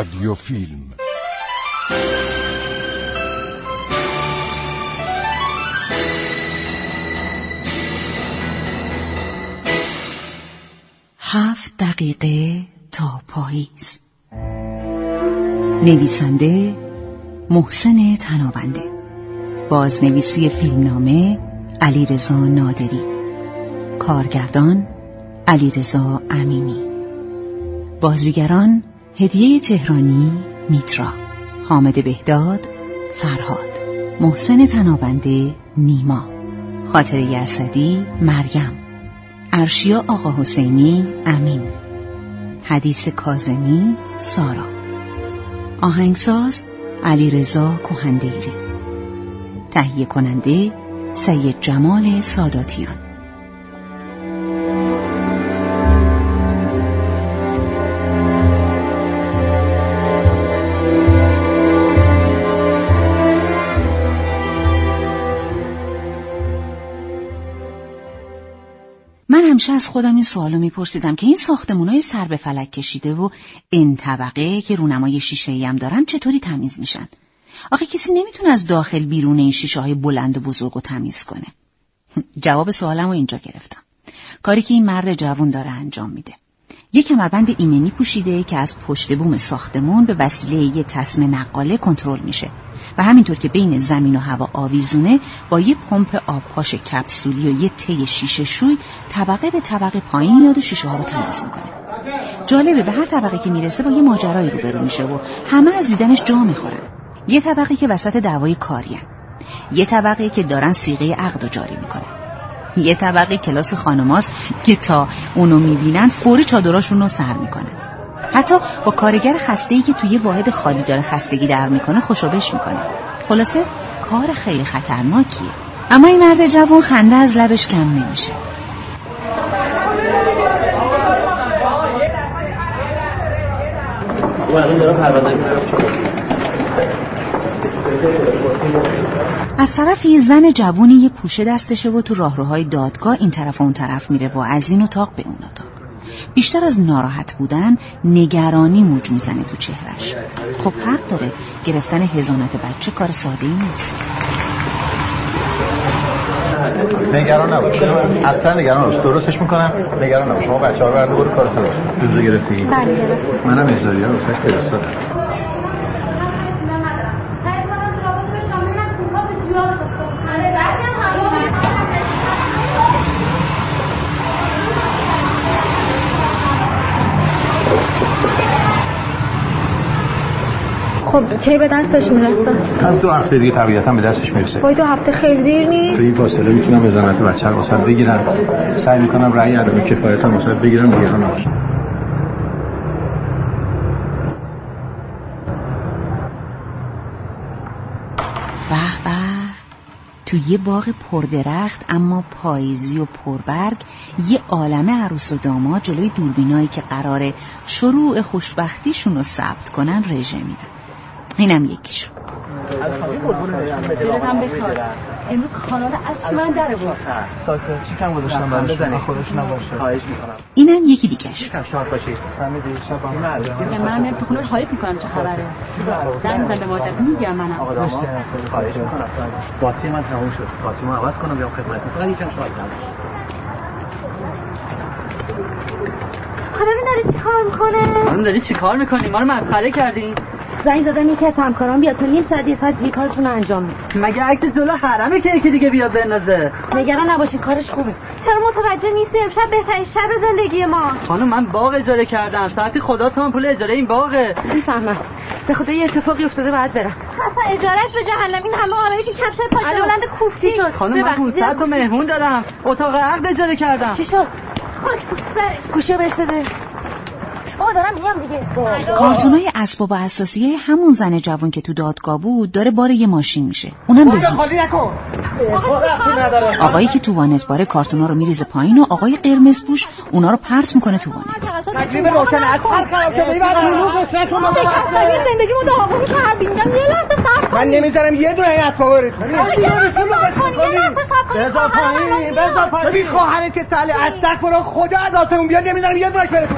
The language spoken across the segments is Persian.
رادیو فیلم. هفت دقیقه تا پاییز. نویسنده محسن تنابنده. بازنویسی فیلمنامه علیرضا نادری. کارگردان علیرضا امینی. بازیگران هدیه تهرانی میترا. حامد بهداد فرهاد. محسن تنابنده نیما. خاطره اسدی مریم. ارشیا آقا حسینی امین. حدیث کازمی سارا. آهنگساز علیرضا کوهندیری تهیه کننده سید جمال ساداتیان. همیشه از خودم این سوالو میپرسیدم که این های سر به فلک کشیده و این طبقه که رونمای شیشه هم دارن چطوری تمیز میشن؟ آخه کسی نمی‌تونه از داخل بیرون این شیشه های بلند و بزرگ و تمیز کنه. جواب سوالم رو اینجا گرفتم. کاری که این مرد جوون داره انجام میده. یک کمربند ایمنی پوشیده که از پشت بوم ساختمون به وسیله یه تسم نقاله کنترل میشه و همینطور که بین زمین و هوا آویزونه با یه پمپ آبپاش کپسولی و یه تی شیشه شوی طبقه به طبقه پایین میاد و شیشه ها رو تمیز می‌کنه. جالبه به هر طبقه که می‌رسه با یه ماجرایی روبرو میشه و همه از دیدنش جا می‌خورن. یه طبقه که وسط دعوای کارین یه طبقه که دارن سیغه عقد و جاری می‌کنن. یه طبقه کلاس خانماست که تا اونو می‌بینن فوری چادراشون رو سر می‌کنن. حتی با کارگر خسته که توی واحد خالی داره خستگی در می‌کنه خوشابش می‌کنه. خلاصه کار خیلی خطرناکیه. اما این مرد جوان خنده از لبش کم نمیشه. از طرفی زن جوونی یه پوشه دستشه و تو راهروهای دادگاه این طرف و اون طرف میره و از این اتاق به اون اتاق. بیشتر از ناراحت بودن نگرانی موج می‌زنه تو چهرش خب حق داره گرفتن هزانت بچه کار ساده ای نیست. نگران نباش. اصلا نگران نباش. درستش می‌کنم. نگران نباش. شما بچه ها برده برو کارت باش دوزه گرفتی؟ بله منم ها واسه فرستادم خب کی به دستش می‌رسه؟ از دو هفته دیگه طبیعتا به دستش می‌رسه. وای دو هفته خیلی دیر نیست؟ تو این فاصله می‌تونم ازامت بچه رو واسه بگیرم. سعی می‌کنم رأی عدم کفایت هم واسه بگیرم نگران نباش به به تو یه باغ پردرخت اما پاییزی و پربرگ یه عالم عروس و داماد جلوی دوربینایی که قراره شروع خوشبختیشون رو ثبت کنن رژه میرن اینم یکیشون امروز از من در بود کم گذاشتم برای شما؟ خودش نباشه. خواهش می‌کنم. اینم یکی دیگه شد شاد باشید. فهمیدی؟ شب من من تو خونه حالیت می‌کنم چه خبره. زنگ بزن به مادر میگم منم. آقا خواهش می‌کنم. من تموم شد. باطری من عوض کنم بیام خدمت فقط یکم شاد خانم داری چی کار می‌کنه؟ خانم داری چی کار می‌کنی؟ ما رو مسخره کردین. زنگ زدم یکی از همکاران بیاد تا نیم ساعت یه ساعت دیگه کارتون رو انجام میده مگه عکس جلو حرمه که یکی دیگه بیاد بندازه؟ نگران نباشین کارش خوبه. چرا متوجه نیستی؟ امشب بهترین شب زندگی ما. خانم من باغ اجاره کردم. ساعتی خدا تو من پول اجاره این باغه. می‌فهمم. به خدا یه اتفاقی افتاده باید برم. اصلا اجارهش به جهنم. این همه آرایش کفش پاشه بلند کوفتی. شد؟ خانم من 500 تا مهمون دارم. اتاق عقد اجاره کردم. چی شد؟ خاک گوشه بهش بده. بابا دارم میام دیگه. کارتونای اسباب اساسی همون زن جوان که تو دادگاه بود داره بار یه ماشین میشه. اونم به زود آقایی که تو وانت باره کارتونا رو میریزه پایین و آقای قرمز پوش اونا رو پرت می‌کنه تو وانت. روشن من نمی‌ذارم یه دونه این اسباب رو بذار پایین بذار پایین. ببین. خواهرت که ساله از تک برو. خدا از آسمون بیاد. نمی‌ذارم یه دونه بره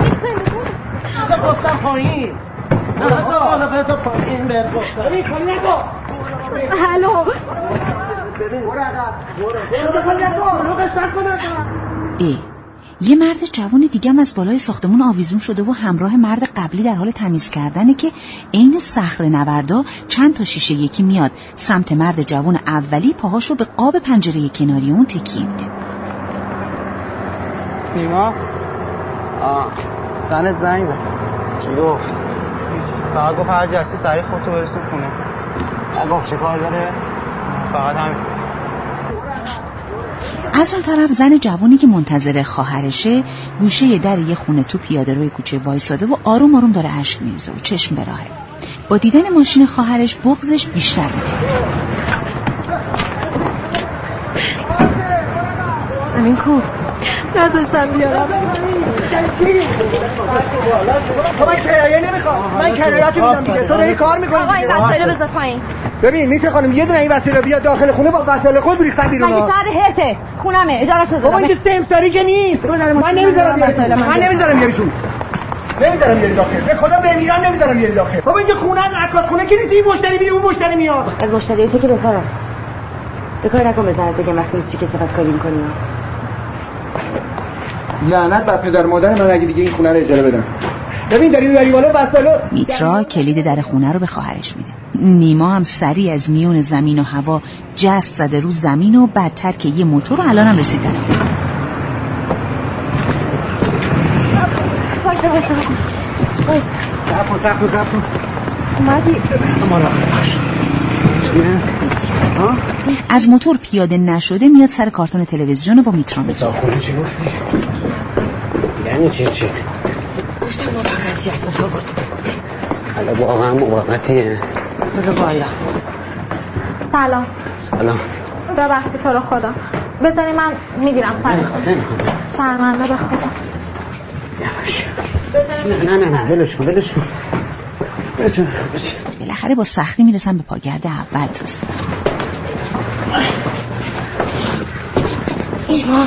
تو گفتم پایین. هلو ای یه مرد جوان دیگه هم از بالای ساختمون آویزون شده و همراه مرد قبلی در حال تمیز کردنه که عین صخره نوردا چند تا شیشه یکی میاد. سمت مرد جوان اولی پاهاش رو به قاب پنجره کناری اون تکیه میده. نیما؟ آه زنت زنگ زد چی گفت فقط گفت هر جستی سریع خودتو برسون خونه. گفت چه کار داره؟ فقط همین. از اون طرف زن جوانی که منتظر خواهرشه گوشه در یه خونه تو پیاده روی کوچه وایساده و آروم آروم داره اشک میریزه و چشم به راهه. با دیدن ماشین خواهرش بغزش بیشتر میتره امین کو نذاشتم بیارم. تو من کرایه نمی‌خوام. من کرایه میدم دیگه. تو داری کار می‌کنی آقا این وسایل بذار پایین. ببین میتر خانم یه دونه این وسیله بیا داخل خونه با وسایل خود بریختن بیرون مگه. سر هرته خونمه. اجاره شده. بابا اینجا سمساری که نیست. من نمی‌ذارم من نمی‌ذارم بیاری تو. نمی‌ذارم بیاری داخل. به خدا بمیرم نمی‌ذارم بیاری داخل. بابا اینجا خونه از عکاس خونه که نیست؟ این مشتری میره اون مشتری میاد. از مشتری تو که بهتره به کار نکن بزنت بگم وقتی نیستی که چقدر کاری می‌کنی. لعنت بر پدر مادر من اگه دیگه این خونه رو اجاره بدم. ببین داری می‌بری بالا میترا کلید در خونه رو به خواهرش میده. نیما هم سریع از میون زمین و هوا جست زده رو زمین و بدتر که یه موتور رو الان هم رسیدن صف اومدی از موتور پیاده نشده میاد سر کارتون تلویزیون رو با میترا میگه چی گفتی؟ یعنی چی چی؟ گفتم موقتی اساس آورد حالا واقعا موقتیه برو بالا. سلام. سلام. ببخشید تو رو خدا. بذاری من می‌گیرم سر شرمنده به خدا. نه نه نه ولش کن ولش کن. بالاخره با سختی می‌رسن به پاگرد اول تازه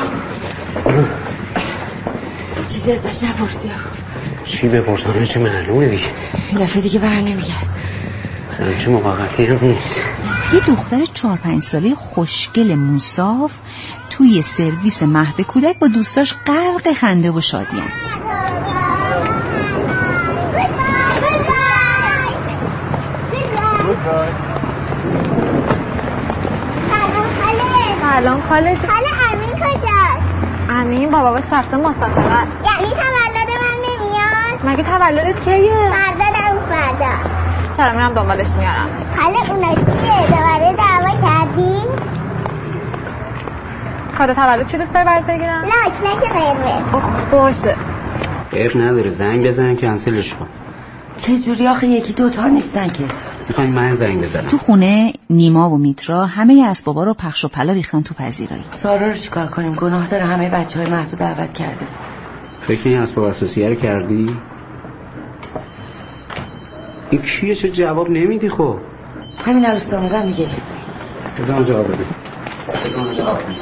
چیزی ازش نپرسی. چی بپرسم؟ چه معلومه دیگه. این دفعه دیگه بر نمیگرد. چه موقتی هم نیست. یه دختر چهار پنج ساله خوشگل موساف توی سرویس مهد کودک با دوستاش غرق خنده و شادیان خاله. حالا امین کجاست؟ امین با باباش رفته مسافرت یعنی تولد من نمیاد؟ مگه تولدت کیه فردا در فردا چرا میرم دنبالش میارم حالا اونا چیه؟ دوباره دعوا کردی؟ کادو تولد چی دوست داری برات بگیرم لاک نه که قرمز اوه، باشه عیب نداره زنگ بزن کنسلش کن چه جوری آخه یکی دوتا نیستن که می‌خواین من زنگ بزنم. تو خونه نیما و میترا همه اسبابا رو پخش و پلا ریختن تو پذیرایی. سارا رو چیکار کنیم؟ گناه داره. همه بچه های مهدو دعوت کرده. فکر این اسباب اساسیه رو کردی؟ این کیه؟ چه جواب نمیدی خب؟ همین عروس دامادن دیگه. بزن جواب بده. بزن جواب بده.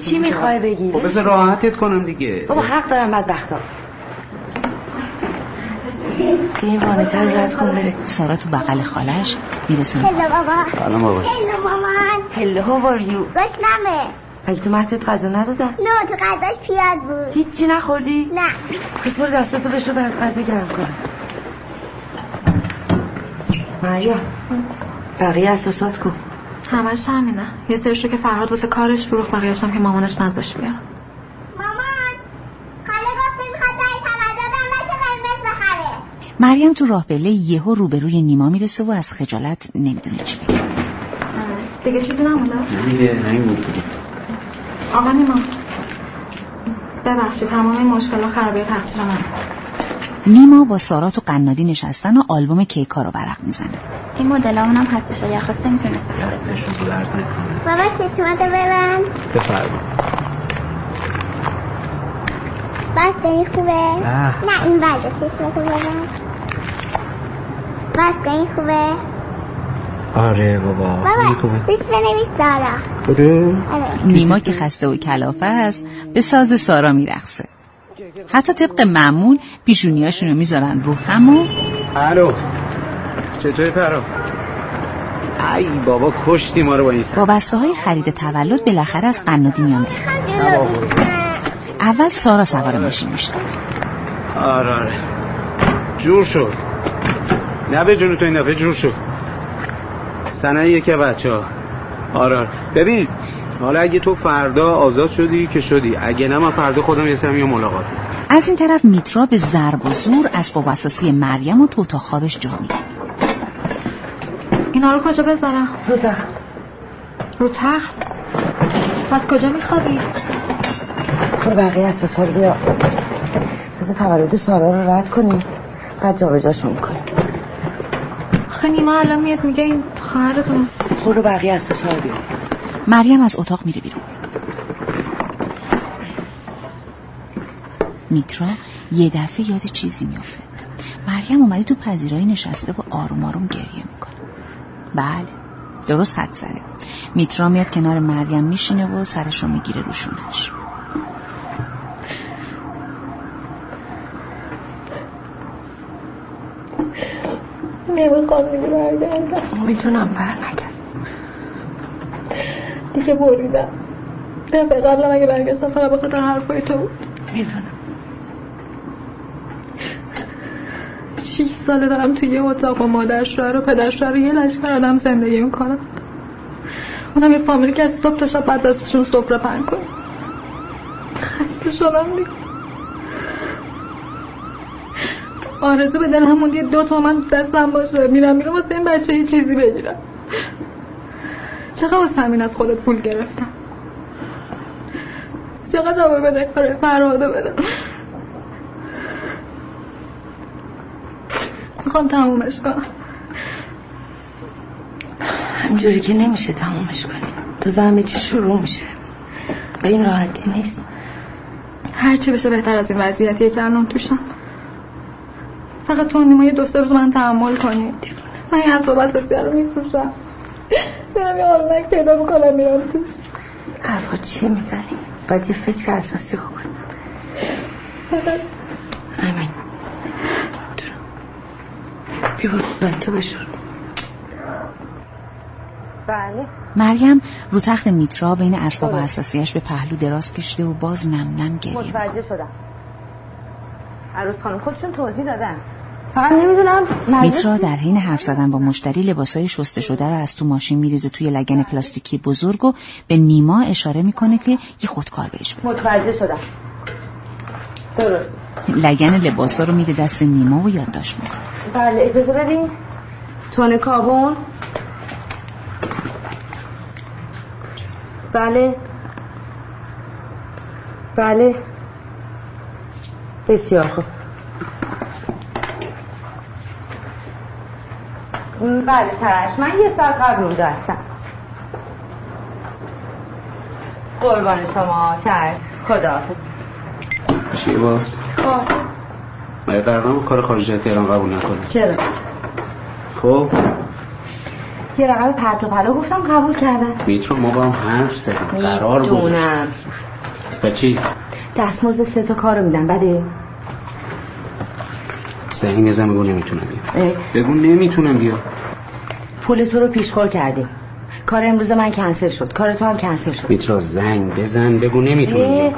چی می‌خوای بگی؟ خب بذار راحتت کنم دیگه. بابا حق دارم بدبختا. این وانتر رو رد کن بره. سارا تو بغل خالش می‌رسن هلو بابا. سلام بابا. هلو مامان. هلو هاو یو؟ گشنمه مگه تو مهدت غذا ندادن؟ نه تو قداش پیاز بود. هیچی نخوردی؟ نه. پس برو دستاتو بشو برات غذا گرم کنم. مریم بقیه اساسات کن همش همینه. یه سرشو که فرهاد واسه کارش فروخت بقیه‌اش هم که مامانش نذاشت بیارم مامان خاله گفته می‌خواد در تولدم نشه قرمز بخره مریم تو راه بله یهو روبروی نیما می‌رسه و از خجالت نمی‌دونه چی بگه. دیگه چیزی نمونده؟ نه نه این آقا نیما ببخشید تمام این مشکل خرابی تقصیر من نیما با سارا تو قنادی نشستن و آلبوم کیکا رو ورق می‌زنه. این مدل اونم هستش اگه خواسته می‌تونی بابا چشماتو ببند. بفرما. بس این خوبه؟ نه. نه این بده چشماتو ببند. بس این خوبه آره بابا بابا بیش بنویس بده. آره. نیما که خسته و کلافه است به ساز سارا میرقصه حتی طبق معمول پیشونیاشون رو می‌ذارن رو هم و الو. چطوری پرا ای بابا کشتی ما رو با این با بسته های خرید تولد بالاخره از قنادی میان. اول سارا سوار ماشین میشه. آره آره. جور شد. نه به جون تو این دفعه جور شد سنه یکی بچه ها آره آره. ببین حالا اگه تو فردا آزاد شدی که شدی اگه نه من فردا خودم یه سمی ملاقاتی از این طرف میترا به ضرب و زور اسباب اساسی مریم و تو اتاق خوابش جا میده. اینا رو کجا بذارم؟ رو تخت. رو تخت؟ پس کجا میخوابی؟ برو بقیه اساسا رو بیا. بذار تولد سارا رو رد کنیم بعد جابجاشون می‌کنیم آخه نیما الان میاد میگه این خواهرتون. برو بقیه اساسا رو بیا مریم از اتاق میره بیرون. میترا یه دفعه یاد چیزی میفته مریم اومده تو پذیرایی نشسته و آروم آروم گریه می‌کنه. بله درست حد زده. میترا میاد کنار مریم میشینه و سرش رو می‌گیره روشونش نمی‌خوام دیگه برگردم می‌تونم بر نگرد. دیگه بریدم. دفعه قبلم اگه برگشتم فقط به خاطر حرفای تو بود. می‌دونم. شیش ساله دارم توی یه اتاق با مادر شوهر و پدر شوهر و یه لشکر آدم زندگی می‌کنم اونم یه فامیلی که از صبح تا شب بعد دستشون سفره پهن کنیم خسته شدم دیگه. آرزو به دلم موند یه دو تومن تو دستم باشه. میرم میرم واسه این بچه یه چیزی بگیرم. چقدر واسه همین از خودت پول گرفتم؟ چقدر جواب بده؟ کار فرهاده بدم. می‌خوام تمومش کنم. همجوری که نمیشه تمومش کنیم تو همه چی شروع میشه؟ به این راحتی نیست. هرچی بشه بهتر از این وضعیتیه که الان توشم. فقط تو نیما یه دوست روز من تحمل کنی. من این اسباب اساسی رو میفروشم. میرم یه آلونک پیدا می‌کنم میرم توش. حرفا چیه می‌زنی؟ باید یه فکر اساسی بکنیم فقط امین بیا تو بشور. بله. مریم رو تخت میترا بین اسباب اساسیش به پهلو دراز کشیده و باز نم نم گریه. متوجه شدم. عروس خانم خودشون توضیح دادن. فقط نمی‌دونم میترا در حین حرف زدن با مشتری لباسای شسته شده رو از تو ماشین میریزه توی لگن پلاستیکی بزرگ و به نیما اشاره می‌کنه که یه خودکار بهش بده. متوجه شدم. درست. لگن لباسا رو میده دست نیما و یادداشت می‌کنه. بله اجازه بدین؟ تون کابون. بله. بله. بسیار خوب. بله سرش. من یه ساعت قبل اونجا هستم. قربان شما چشم خداحافظ. چی باز؟ خب. قرارم کار خارجی تهران قبول نکنه؟ چرا؟ خب. یه رقم پرت و پلا گفتم قبول کردن. میترو ما با هم حرف زدیم. قرار گذاشت می‌دونم. و چی؟ دستمزد سه تا کارو میدن بده. زنگ بزن بگو نمی‌تونم بیا اه، بگو نمی‌تونم بیا پول تو رو پیشخور کردیم کار امروز من کنسل شد. کار تو هم کنسل شد. میترا زنگ بزن بگو نمی‌تونم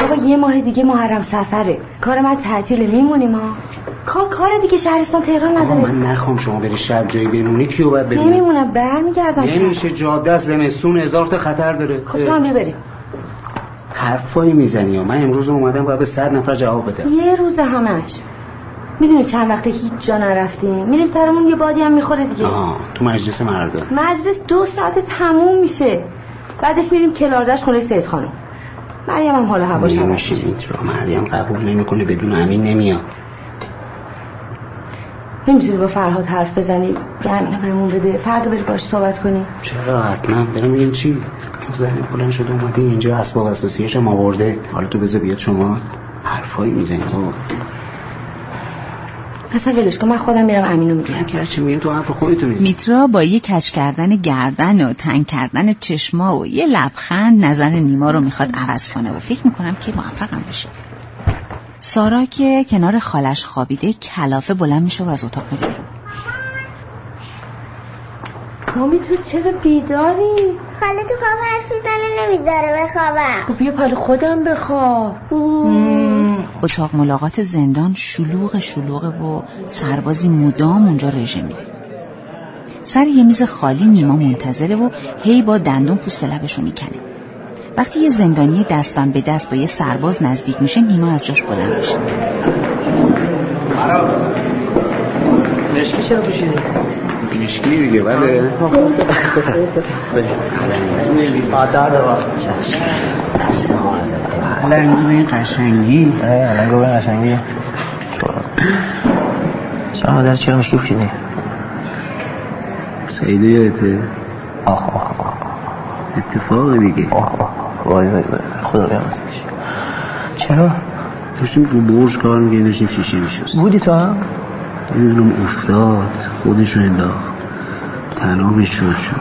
بابا یه ماه دیگه محرم سفره. کار من تعطیل میمونی ما کار کار دیگه شهرستان تهران نداره. من نخوام شما بری شب جایی بمونی کیو باید ببینی؟ نمیمونم. برمیگردم. نمیشه. جاده از زمستون. هزار تا خطر داره. خب تو هم بیا بریم. حرفایی می‌زنی یا من امروز اومدم باید به صد نفر جواب بدم. یه روز همش. می‌دونی چند وقته هیچ جا نرفتیم؟ میریم سرمون یه بادی هم می‌خوره دیگه. آها تو مجلس مردم مجلس دو ساعت تموم میشه. بعدش میریم کلاردش خونه سید خانم. مریم هم حالا هواش میشه میترا؟ مریم قبول نمی‌کنه بدون امین نمیاد. نمی‌تونی با فرهاد حرف بزنی به امین بهمون بده. فردا بری باش صحبت کنی. چرا؟ حتما. برم بگیم چی. تو زنی بلند شده اومدی اینجا اسباب اساسیش هم آورده. حالا تو بذار بیاد شما حرفایی می‌زنی. اصلا ولش کن من خودم میرم امینو می‌گیرم. که میگیم تو حرف خودتو می‌زنی. میترا با یه کچ کردن گردن و تنگ کردن چشما و یه لبخند نظر نیما رو می‌خواد عوض کنه و فکر می‌کنم که موفقم بشه. سارا که کنار خالش خوابیده کلافه بلند میشه و از اتاق میره بیرون. مامی تو چرا بیداری؟ خاله تو خواب حرف می‌زنه نمی‌ذاره بخوابم. خب بیا پال خودم بخواب. اتاق ملاقات زندان شلوغ شلوغه و سربازی مدام اونجا رژه میره سر یه میز خالی نیما منتظره و هی با دندون پوست لبشو می‌کنه. وقتی یه زندانی دستبند به دست با یه سرباز نزدیک میشه نیما از جاش بلند میشه. مشکی چرا پوشیدی؟ میشکی دیگه بله. لنگو به این قشنگی لنگو به قشنگی. شما مادر چرا مشکی پوشیدی؟ سیده یادته؟ آخ آخ آخ اتفاق دیگه. آخ آخ وای وای وای. خدا بیامرزش چرا؟ داشتیم رو برج کار میگه داشتیم شیشه میشست بودی تو؟ هم؟ نمی‌دونم افتاد خودش رو انداخت. تنابش شد.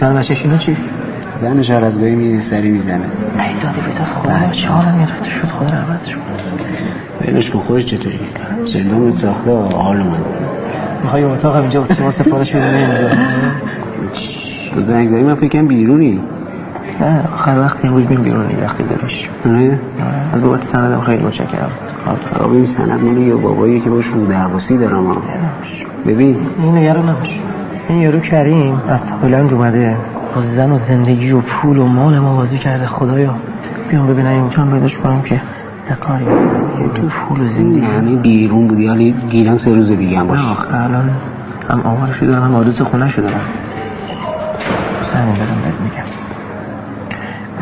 شد شینو چی؟ از گاهی میره سری می‌زنه. ای دادی بیداد خدا چه حالا می‌رفته؟ شد خدا رحمتش شد. بینش کن خودش چطوری؟ زندان ساخته حال اومده. می‌خوای اتاق اینجا اتاق سفارش بدونی اینجا. تو زنگ زدی من فکرم بیرونی. نه آخر وقتی امروز بیم بیرونی وقتی داریش آره؟ از بابت سندم خیلی متشکرم خراب این سند مال یا بابایی که باش رو درواسی دارم. ببین. این نگران نباش. این یارو کریم از تایلند اومده. با زن و زندگی و پول و مال ما بازی کرده. خدایا بیام ببینم این می‌تونم پیداش کنم که یه کاری یه تو پول و زندگی. یعنی بیرون بودی حالی گیرم سه روز دیگه هم باشه. آخه الان هم آمارشو دارم هم آدرس خونه شو دارم. همین دارم بهت میگم.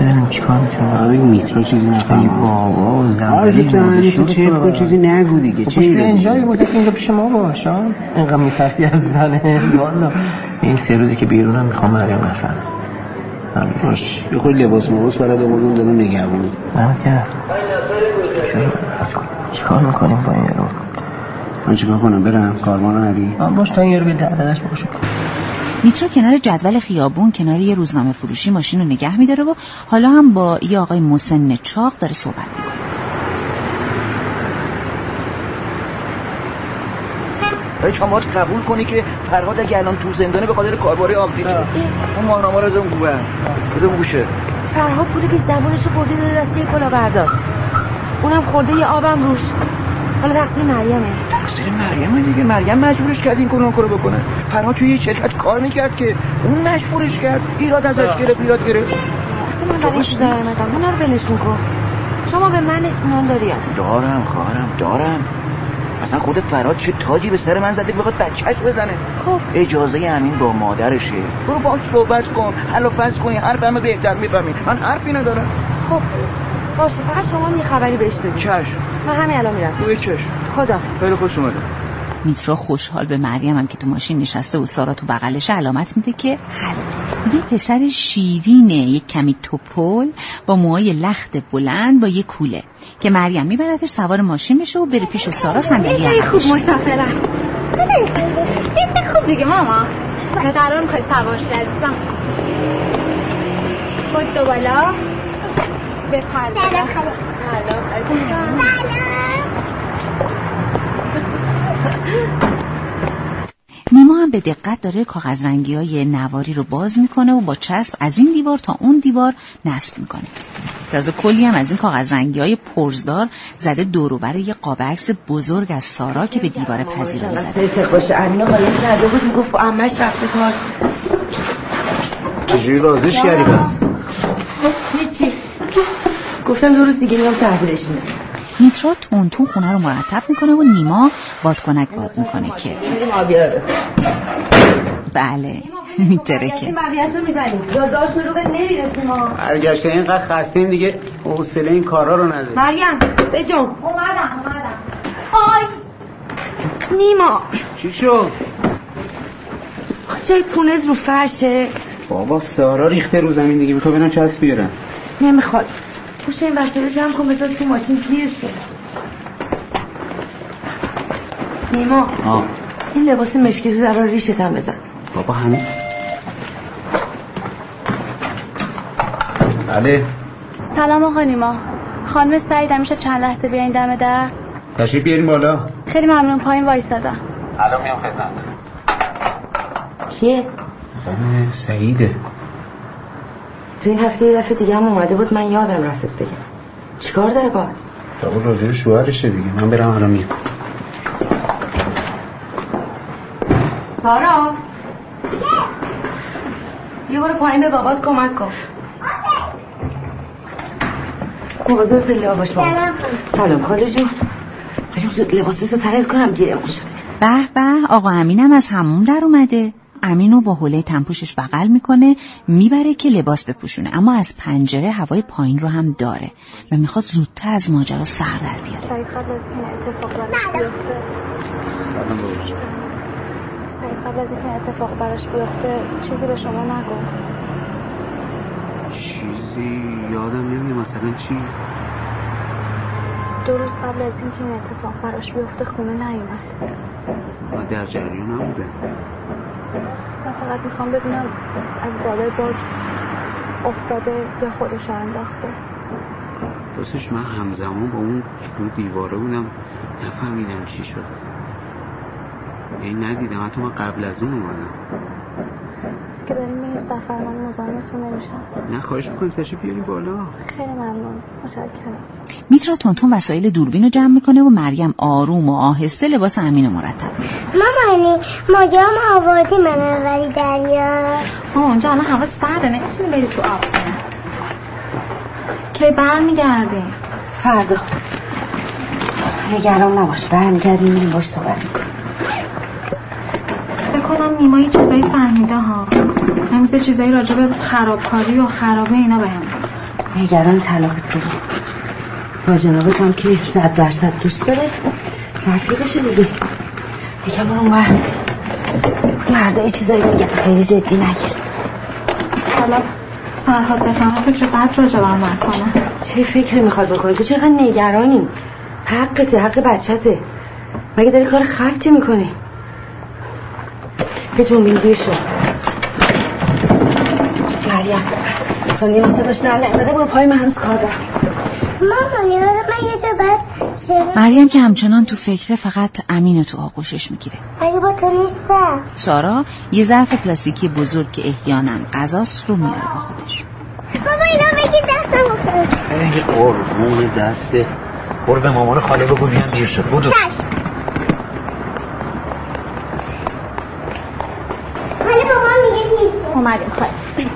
ببینیم چیکار می‌تونم آره میترا چیزی نفهمم بابا آره زنبیل تو چه چیزی نگو دیگه خب چه بیا اینجا یه مدت اینجا پیش ما باش اینقدر میترسی از زنه والا. این سه روزی که بیرونم می‌خوام مریم نفهم باش. یه خود لباس مباس برات آوردم دارم نگهبونی نمت کرد چیکار می‌کنیم با این یارو من چیکار کنم؟ برم. کارمان آه، باش تا این یارو به دردش باشم میترا کنار جدول خیابون کنار یه روزنامه فروشی ماشین رو نگه میداره و حالا هم با یه آقای مسن چاق داره صحبت می‌کنه. شما قبول کنی که فرهاد اگه الان تو زندانه به خاطر کارباری آبدی اون ماهنامه رو از اون گوه بده گوشه فرهاد پول پیش زبونش رو برده داده دسته کلاهبردار اونم خورده یه آبم روش. حالا تقصیر مریمه. تقصیر مریم دیگه. مریم مجبورش کرد این گناه رو بکنه. فرهاد توی یه شرکت کار می‌کرد که اون مجبورش کرد ایراد ازش گرفت ایراد گرفت. اصلا من برای این چیزا نیومدم اونا رو ولشون کن شما به من اطمینان داری دارم خواهرم دارم. اصلا خود فراد چه تاجی به سر من زده بخواد بچهش بزنه؟ خب. اجازه امین با مادرشه. برو باش صحبت کن حل و فصل کنی حرف همه بهتر می‌فهمی من حرفی ندارم. خب. باشه فقط شما یه خبری بهش بگو. چش من همین الان میرم. روی چش خدا. خیلی خوش اومده میترا خوشحال به مریم هم که تو ماشین نشسته و سارا تو بغلش علامت میده که حل. یه پسر شیرینه یک کمی توپل با موهای لخت بلند با یه کوله که مریم میبردش سوار ماشین میشه و بره پیش سارا صندلی خیلی خوب. مسافرم. خوب. دیگه ماما. قرار می‌خوای سوار شی عزیزم. خود دو بالا. به سلام. خاله سلام. نیما هم به دقت داره کاغذ رنگی های نواری رو باز می‌کنه و با چسب از این دیوار تا اون دیوار نصب می‌کنه. تازه کلی هم از این کاغذ رنگی های پرزدار زده دوروبر یه قاب عکس بزرگ از سارا که به دیوار پذیرایی زده. خالی کرده بود می‌گفت رفته کار. چجوری رازش کردی پس؟ هیچی. گفتم دو روز دیگه میام تحویلش میدم. نیترا تون تون خونه رو مرتب می‌کنه و نیما بادکنک باد می‌کنه که. بله میترکه. برگشته اینقدر خستیم دیگه حوصله این کارا رو نداریم. مریم بجون اومدم اومدم. آی نیما. چی شد؟ جای پونز رو فرشه. بابا سارا ریخته رو زمین دیگه می‌خوای برم چسب بیارم نمی‌خواد. پوش این رو جمع کن بذار تو ماشین گیر شد نیما. آه. این لباس مشکی رو در ریشت هم بزن. بابا همین بله. سلام آقا نیما. خانم سعید میشه چند لحظه بیاین دم در؟ تشریف بیاریم بالا. خیلی ممنون پایین وایسادم الان میام خدمت. کیه؟ خانم سعیده. تو این هفته یه دفعه دیگه هم اومده بود من یادم رفت بگم چیکار داره با؟ بابا راجع به شوهرشه دیگه. من برم الان میام سارا؟ یه برو پایین به بابات کمک کن. مواظب پله باش بابا. سلام. خاله جون. بریم زود لباسش رو ترد کنم دیرمون شده. به به. آقا امینم از همون در اومده. امینو با حوله تنپوشش بغل می‌کنه می‌بره که لباس بپوشونه اما از پنجره هوای پایین رو هم داره و می‌خواد زودتر از ماجرا سر در بیاره. قبل از اینکه اتفاق براش بیفته. چیزی به شما نگو. چیزی یادم نمیاد. مثلا چی؟ دو روز قبل از اینکه این اتفاق براش بیفته خونه نیومد. من در جریان نبوده. من فقط می‌خوام بدونم از بالای باج افتاده یا خودش رو انداخته. راستش من همزمان با اون رو دیواره بودم نفهمیدم چی شد. این ندیدم حتی من قبل از اون اومدم. که داریم سفر من مزاحمتون نمیشم. نه خواهش می‌کنم. تشریف بیاریم بالا. خیلی ممنون. متشکرم. میترا تونتون وسایل دوربین رو جمع می‌کنه و مریم آروم و آهسته لباس امین رو مرتب می‌کنه. مامانی ماجرام آوردی من ولی دریا. ما اونجا الان هوا سرده. نمی‌تونی بری تو آب کی برمیگردی فردا. نگران نباش. برمیگردیم میریم باش صحبت می‌کنیم. کنم نیما یه چیزایی فهمیده ها. همیشه چیزایی راجع به خرابکاری و خرابی اینا بهم نگران طلاقت رو با جنابت هم که صد درصد دوست داره رفیقشه دیگه. یکم برو اونور. مردا یه چیزایی میگن خیلی جدی نگیر. حالا فرهاد بفهمه فکر بد راجع به من نکنه چه فکری می‌خواد بکنی؟ تو چقدر نگرانی؟ حقته حق بچته. مگه داری کار خفتی می‌کنی؟ به جنبین گیر شو مریم تا نیمه صداش نر نیمده برو پای من هنوز کار دارم. مامانی من یه جا بس مریم که همچنان تو فکره فقط امین تو آغوشش می‌گیره. اگه با تو نیستم سارا یه ظرف پلاستیکی بزرگ که احیانا غذاست رو میاره با خودش. بابا اینا بگید دستم افتاد ای قربون دسته برو به مامان خاله بگو بیان دیر شد بودو. چشم حالا بابا میگه نیست اومدیم خیلی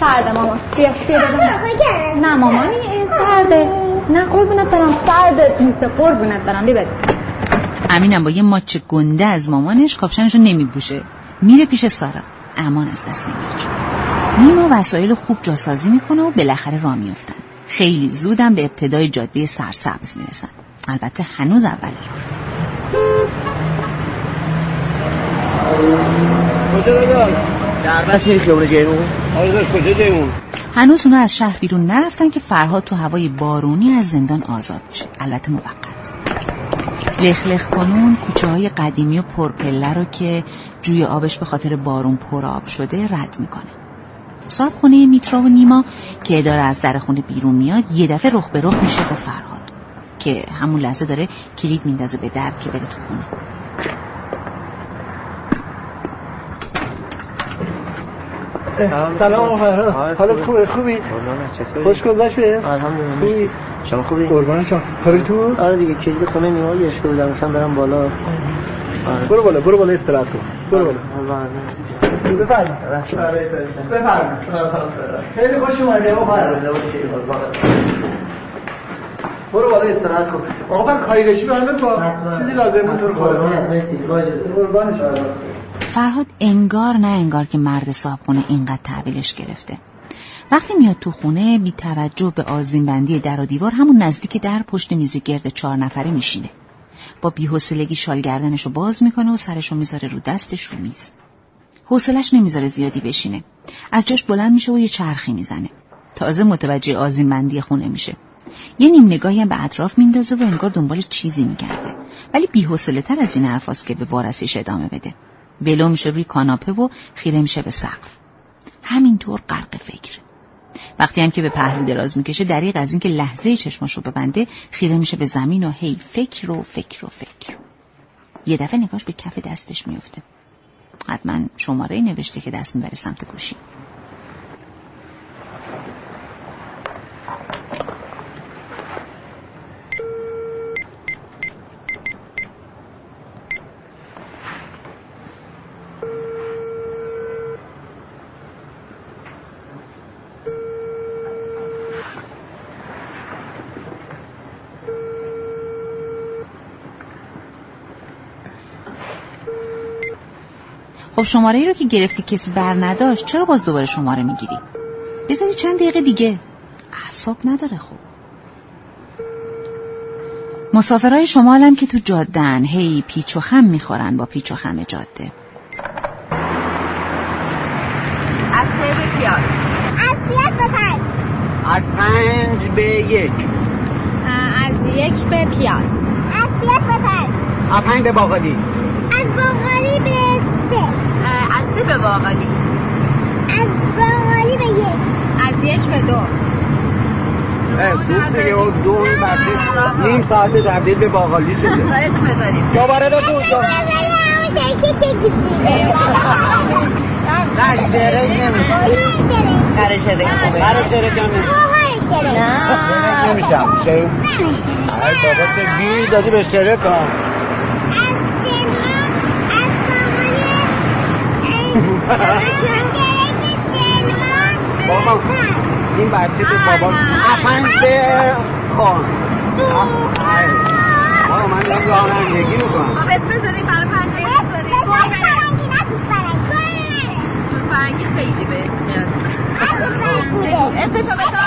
سرده مامان بیا بیا. نه مامانی سرده نه قربونت برم سرده نیست قربونت برم. بیا. امینم با یه ماچ گنده از مامانش کاپشنش رو نمیپوشه. میره پیش سارا. امان از دست نمیاد نیما وسایل خوب جاسازی می‌کنه و بالاخره راه میفتن خیلی زودم به ابتدای جاده سرسبز می‌رسن. البته هنوز اول راه در بس میری خیابون جیرون کجا هنوز اونا از شهر بیرون نرفتن که فرهاد تو هوای بارونی از زندان آزاد میشه البته موقت. لخ لخ کنون کوچه های قدیمی و پرپله رو که جوی آبش به خاطر بارون پر آب شده رد می‌کنه. صاحب خونه میترا و نیما که داره از در خونه بیرون میاد یه دفعه رخ به رخ میشه با فرهاد که همون لحظه داره کلید میندازه به در که بره تو خونه. سلام. فرهاد. حالت خوبه؟ خوبی؟ خوش گذشت به الحمدلله. شما خوبی؟ قربان شما. کاری تو؟ آره دیگه کلید خونه نیما گرفته بودم گفتم برم بالا. آره. برو بالا برو بالا استراحت کن. برو بالا. آره، مرسی. بفرمایید بفرمایید خیلی خوش اومدی آقا برو بالا استراحت کن. آقا من کاری داشتی به من بگو چیزی لازم بود تو رو قربانت مرسی. با اجازه قربان شما. فرهاد انگار نه انگار که مرد صاحبخونه اینقدر تحویلش گرفته. وقتی میاد تو خونه بی توجه به آزین بندی در و دیوار همون نزدیک در پشت میز گرد چهار نفره میشینه. با بی‌حوصلگی شال گردنشو باز می‌کنه و سرشو می‌ذاره رو دستش رو میز. حوصلش نمی‌ذاره زیادی بشینه. از جاش بلند میشه و یه چرخی می‌زنه. تازه متوجه آزین بندی خونه میشه. یه نیم نگاهی هم به اطراف میندازه و انگار دنبال چیزی میگرده. ولی بی‌حوصله تر از این حرفاست که به وارسیش ادامه بده. ولو میشه روی کاناپه و خیره میشه به سقف. همینطور غرق فکر. وقتی هم که به پهلو دراز می‌کشه دریق از اینکه لحظه چشماشو ببنده خیره میشه به زمین و هی فکر و فکر و فکر. یه دفعه نگاش به کف دستش میفته. حتما شماره نوشته که دست می‌بره سمت گوشی. خب شماره ای رو که گرفتی کسی بر نداشت چرا باز دوباره شماره می‌گیری؟ بذاری چند دقیقه دیگه. اعصاب نداره خب. مسافرهای شمالم که تو جادن هی پیچ و خم می‌خورن با پیچ و خم جاده. از سه به پیاز از پیاز به پنج. از پنج به یک. از یک به پیاز. از پیاز به پنج از پنج به باقالی. از باقالی به سه به باقالی از باقالی به یک. از یک به دو. خوب دیگه اون دو بچه نیم ساعت تبدیل به باقالی شده اسم بذاریم دوباره دو دو دو نه شرک نمیشه. قره شده برای شرک هم نمیشه. نه. نمیشم شرک ای بابا چه گیری دادی به شرک بابا این بچه تو بابا پنج به خان بابا من دارم رانندگی می‌کنم خب اسم برای پنجه خیلی به اسم میاد اسمشو بذار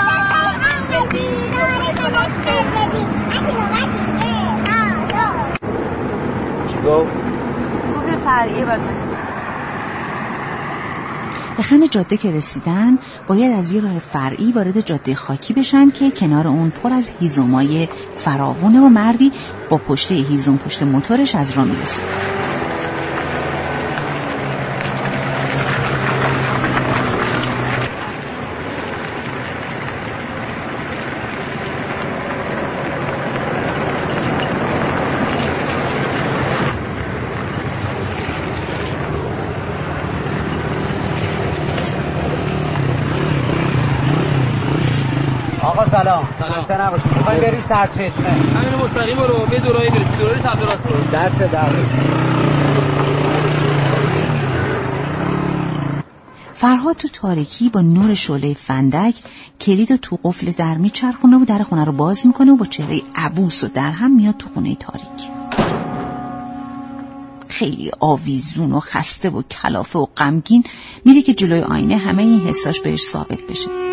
چی گفت؟ فرعیه باید به همه جاده که رسیدن باید از یه راه فرعی وارد جاده خاکی بشن که کنار اون پر از هیزومای فراوونه و مردی با پشته هیزوم پشت موتورش از راه می‌رسه آقا سلام خسته نباشید می‌خوایم بریم سرچشمه همین مستقیم رو به دورایی بریم دورایی سمت راست برو دست در فرهاد تو تاریکی با نور شعله فندک کلید رو تو قفل در میچرخونه و در خونه رو باز می‌کنه و با چهره عبوس و در هم میاد تو خونه تاریک. خیلی آویزون و خسته و کلافه و غمگین میره که جلوی آینه همه این حساش بهش ثابت بشه.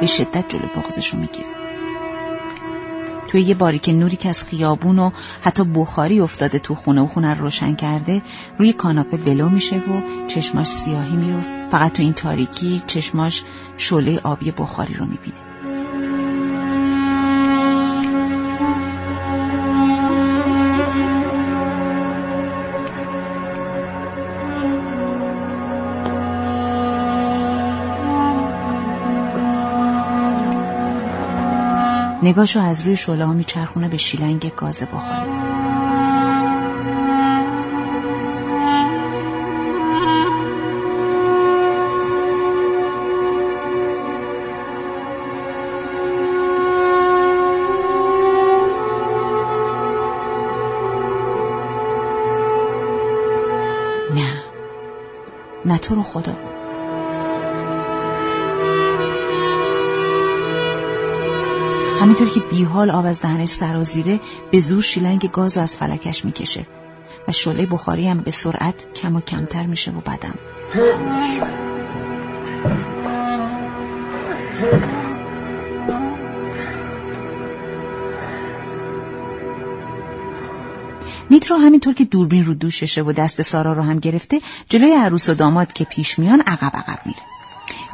به شدت جلوی بغزش رو می‌گیره. توی یه باری که نوری که از خیابون و حتی بخاری افتاده تو خونه و خونه رو روشن کرده روی کاناپه ولو میشه و چشماش سیاهی میره. فقط تو این تاریکی چشماش شعله آبی بخاری رو می‌بینه. نگاشو از روی شعله ها میچرخونه به شیلنگ گاز بخاری. نه. نه تو رو خدا. همینطور که بیحال آب از دهنش سرازیره به زور شیلنگ گاز از فلکش می‌کشه و شعله بخاری هم به سرعت کم و کمتر میشه و بعدم میترو همینطور که دوربین رو دوششه و دست سارا رو هم گرفته جلوی عروس و داماد که پیش میان عقب عقب میره.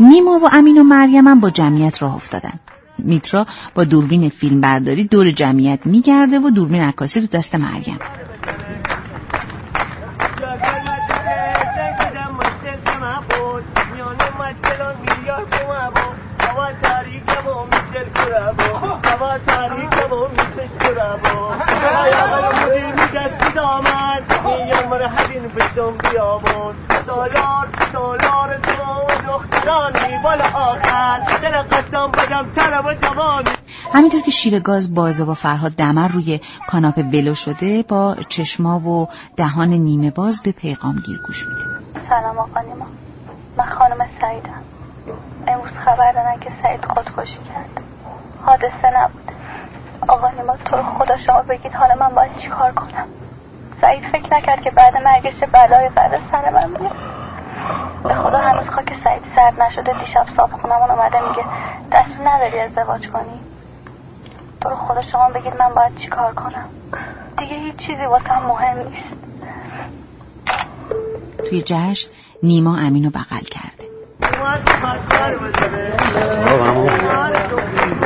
نیما و امین و مریم هم با جمعیت راه افتادن. میترا با دوربین فیلم برداری دور جمعیت میگرده و دوربین عکاسی تو دست مریم همینطور که شیر گاز بازه و فرهاد دمر روی کاناپه ولو شده با چشما و دهان نیمه باز به پیغامگیر گوش میده. سلام آقا نیما من خانم سعیدم. امروز خبر دارن که سعید خودکشی کرد. حادثه نبوده آقا نیما تو خدا شما بگید حالا من باید چی کار کنم؟ سعید فکر نکرد که بعد مرگش بلای قدر سر من بیاد به خدا هنوز خاک سعید سرد نشده دیشب صاحب خونمون اومده میگه دستور نداری ازدواج کنی؟ تو رو خدا شما بگید من باید چی کار کنم؟ دیگه هیچ چیزی واسه مهم نیست. توی جشن نیما امینو بغل کرده بابا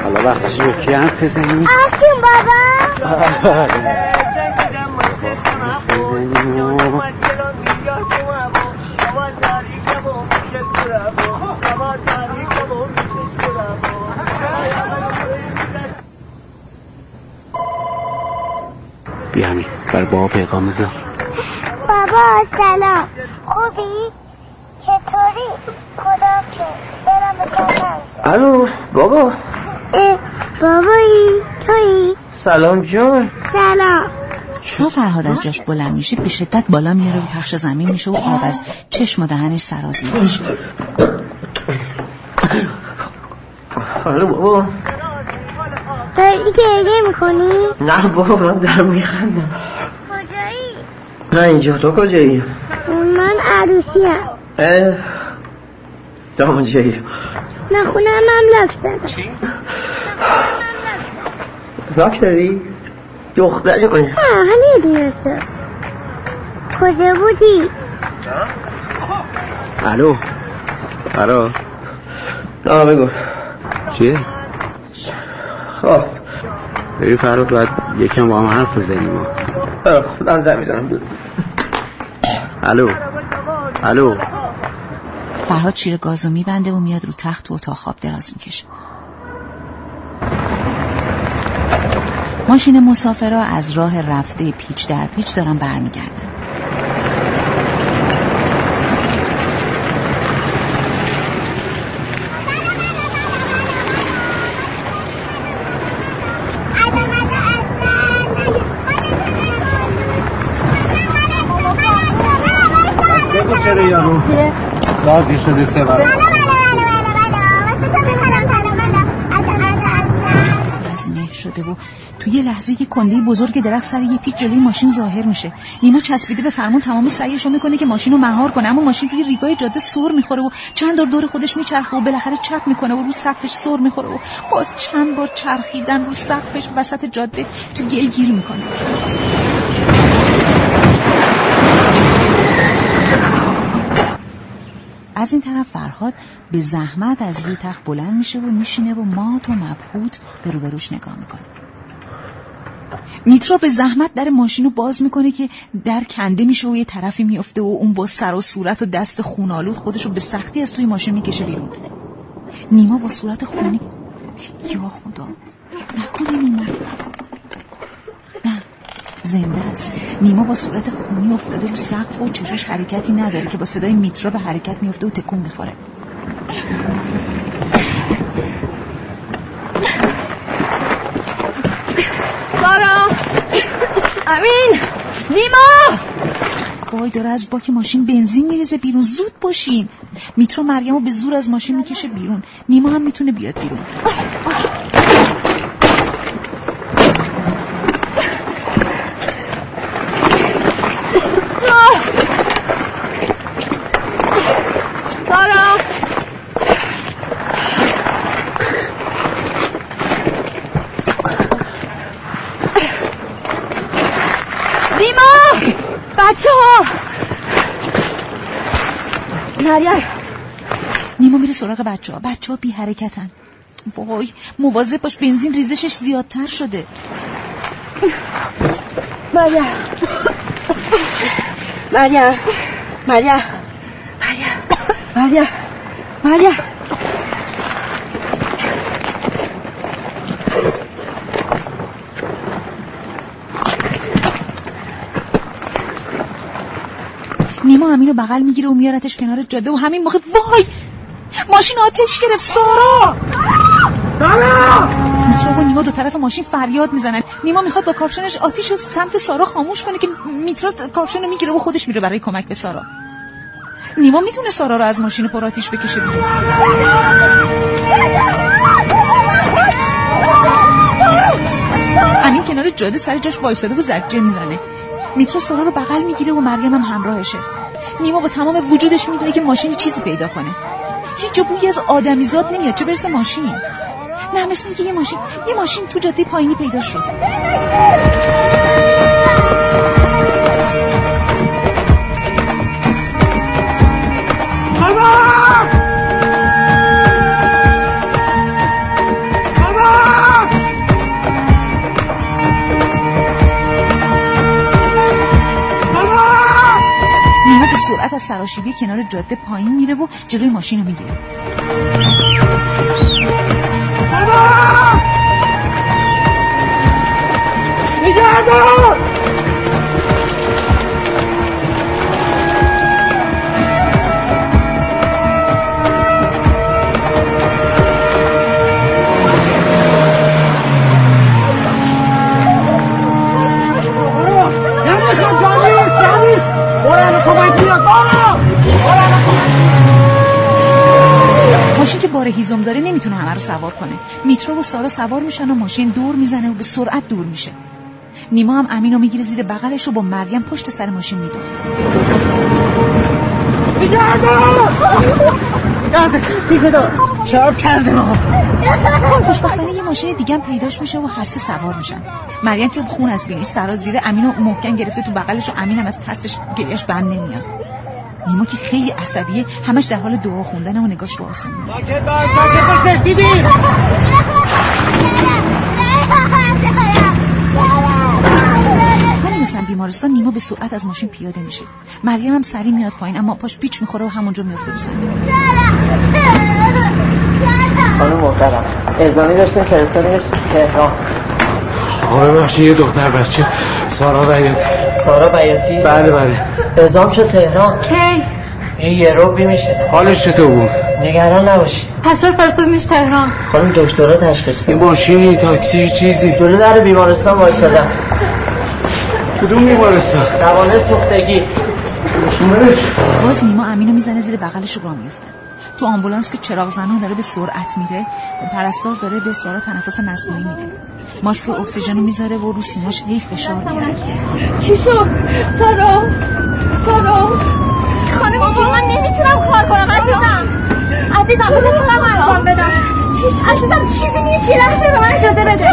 حالا وقتش رو کی هم بزنیم؟ آسیم بابا. بیا همین بر بابا پیغام بذار بابا سلام. خوبی؟ چطوری؟ خدا برم به کارم. الو بابا. اه، بابایی تویی؟ سلام جون سلام. تا فرهاد از جاش بلند میشه به شدت بالا میاره و پخش زمین میشه و آب از چشم و دهنش سرازیر میشه. الو بابا. داری گریه می‌کنی؟ نه بابا من در میخندم. کجایی؟ نه اینجا. تو کجایی؟ من عروسیم اه دامنجایی نه خونم هم لاک زدم لاک داری؟ دختری من نه همه بیرسه کجا بودی؟ الو. الو. نه بگو. چیه؟ خب. ببین فراد باید یکم با هم حرف بزنیم من زن می‌زنم. الو. الو. فرهاد شیر گازو میبنده و میاد رو تخت و اتاق خواب دراز می‌کشه. ماشین مسافرها از راه رفته پیچ در پیچ دارن برمیگردن. بازی شده سه شده و توی یه لحظه که کنده بزرگ درخت سر یه پیچ جلوی ماشین ظاهر میشه. نیما چسبیده به فرمون تمام سعیشو می‌کنه که ماشین رو مهار کنه. اما ماشین توی ریگای جاده سر می‌خوره و چند دور دور خودش میچرخه و بالاخره چپ می‌کنه و رو سقفش سر می‌خوره و باز چند بار چرخیدن رو سقفش وسط جاده تو گل گیر می‌کنه. از این طرف فرهاد به زحمت از روی تخت بلند میشه و میشینه و مات و مبهوت به روبروش نگاه می‌کنه. میترا به زحمت در ماشین رو باز می‌کنه که در کنده میشه و یه طرفی میفته و اون با سر و صورت و دست خونالود خودش رو به سختی از توی ماشین می‌کشه بیرون. نیما با صورت خونی. یا خدا. نکنه نیما. نه. زنده است نیما با صورت خونی افتاده رو سقف و چشش حرکتی نداره که با صدای میترا به حرکت میفته و تکون می‌خوره سارا امین! نیما! وای داره از باک ماشین بنزین میریزه بیرون. زود باشین. میترا مریم رو به زور از ماشین می‌کشه بیرون. نیما هم می‌تونه بیاد بیرون نیما بچه ها مریم نیما میره سراغ بچه ها بچه ها بی حرکتن. وای مواظب باش بنزین ریزشش زیادتر شده. مریم مریم مریم مریم مریم مریم نیما امین رو بغل می‌گیره و میارتش کنار جاده و همین موقع وای! ماشین آتش گرفت سارا! میترا و نیما دو طرف ماشین فریاد می‌زنن. نیما می‌خواد با کاپشنش آتیش رو سمت سارا خاموش کنه که میترا کاپشن رو می‌گیره و خودش میره برای کمک به سارا. نیما می‌تونه سارا رو از ماشین پر آتیش بکشه بیرون. امین کنار جاده سر جاش وایساده و ضجه می‌زنه. میترا سارا رو بغل می‌گیره و مریم هم همراهشه. نیما با تمام وجودش می‌دونه که ماشین چیزی پیدا کنه. هیچ جا بویی از آدمیزاد نمیاد. چه برسه ماشین نه مثل اینکه یه ماشین یه ماشین تو جاده پایینی پیدا شد. سرعت از سراشیبی کنار جاده پایین میره و جلوی ماشین رو می‌گیره. نمی‌خوام ماشین که بار هیزم داره نمی‌تونه همه رو سوار کنه. میترا و سارا سوار میشن و ماشین دور می‌زنه و به سرعت دور میشه. نیما هم امین رو می‌گیره زیر بغلش و با مریم پشت سر ماشین می‌دونه چرا کرده ما خوشبختانه یه ماشین دیگه هم پیداش میشه و هر سه سوار میشن. مریم که خون از بینیش سرا زیر امین رو محکم گرفته تو بغلش و امین هم از ترسش گریش بند نمیاد. نیما که خیلی عصبیه. همش در حال دعا خوندن و نگاش با آسمونه ساکت باش ساکت می‌رسن بیمارستان نیما به سرعت از ماشین پیاده میشه. مریم هم سری میاد پایین اما پاش پیچ می‌خوره و همونجا میفته رو زمین خانم محترم ازامی داشتیم فرستادیمش تهران. آقا ببخشید یه دختر بچه. سارا بیاتی سارا بیاتی بله بله. اعزام شد تهران. کی؟ این یه روبی میشه حالش چطور بود؟ نگران نباشی. پس چرا فرستادیمش تهران. خانم دکترا تشخیص این ماشینی تاکسی چیزی. جلو در بیمارستان وایسادم کدوم بیمارستان؟ سوانه سوختگی. باز نیما امینو می‌زنه زیر بغلش رو میفتن تو آمبولانس که چراغ زنان داره به سرعت میره پرستار داره به سارا تنفس مصنوعی میده. ماسک اکسیژن رو می‌ذاره و رو سیناش هی فشار میاره چی شد؟ سارا سارا. خانم اینجوری من نمی‌تونم کار کنم. عزیزم. عزیزم خودم انجام بدم. عزیزم چیزی نیست. یه لحظه به من اجازه بده؟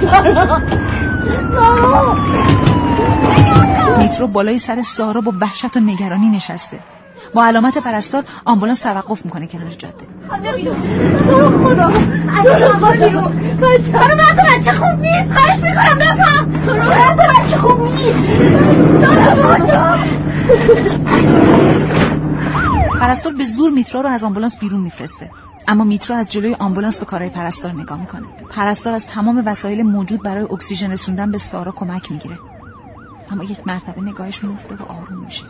سارا. سارا. میترو بالای سر سارا با وحشت و نگرانی نشسته. با علامت پرستار آمبولانس توقف می‌کنه کنار جاده. پرستار به زور میترا رو از آمبولانس بیرون میفرسته. اما میترا از جلوی آمبولانس به کارهای پرستار نگاه می‌کنه. پرستار از تمام وسایل موجود برای اکسیژن رسوندن به سارا کمک می‌گیره. اما یک مرتبه نگاهش میفته و آروم میشه.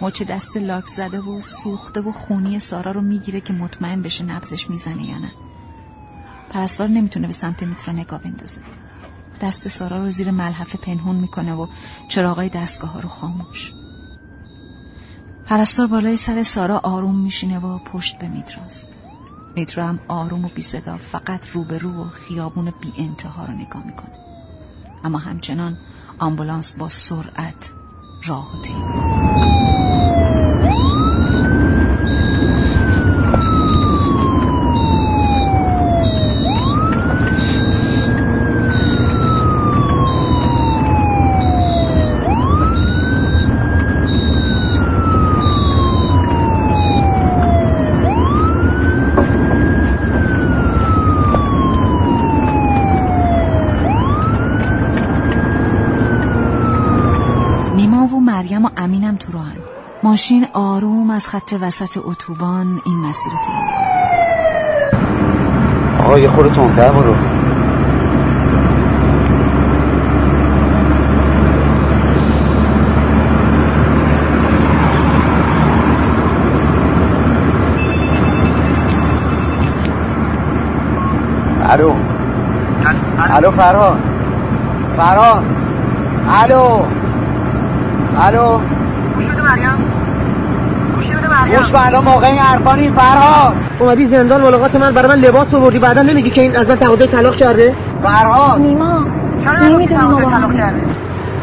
مچ دست لاک زده و سوخته و خونی سارا رو می‌گیره که مطمئن بشه نبزش می‌زنه یا نه. پرستار نمی‌تونه به سمت میترا نگاه بندازه. دست سارا رو زیر ملحفه پنهون می‌کنه و چراغای دستگاه ها رو خاموش. پرستار بالای سر سارا آروم میشینه و پشت به میتراست میترا هم آروم و بی صدا فقط روبرو و خیابون بی انتها رو نگاه می‌کنه. اما همچنان آمبولانس با سرعت راه و طی می‌کنه نیما و مریم و امینم تو راهن ماشین آروم از خط وسط اتوبان این مسیر رو طی آقا یه خورده تندتر برو. الو. الو فرهان فرهان الو. الو. گوش به الان موقع این حرفا فرهان اومدی زندان ملاقات من برای من لباس آوردی بعدا نمیگی که این از من تقاضای طلاق کرده؟ فرهان نیما. نمی‌دونی ما با هم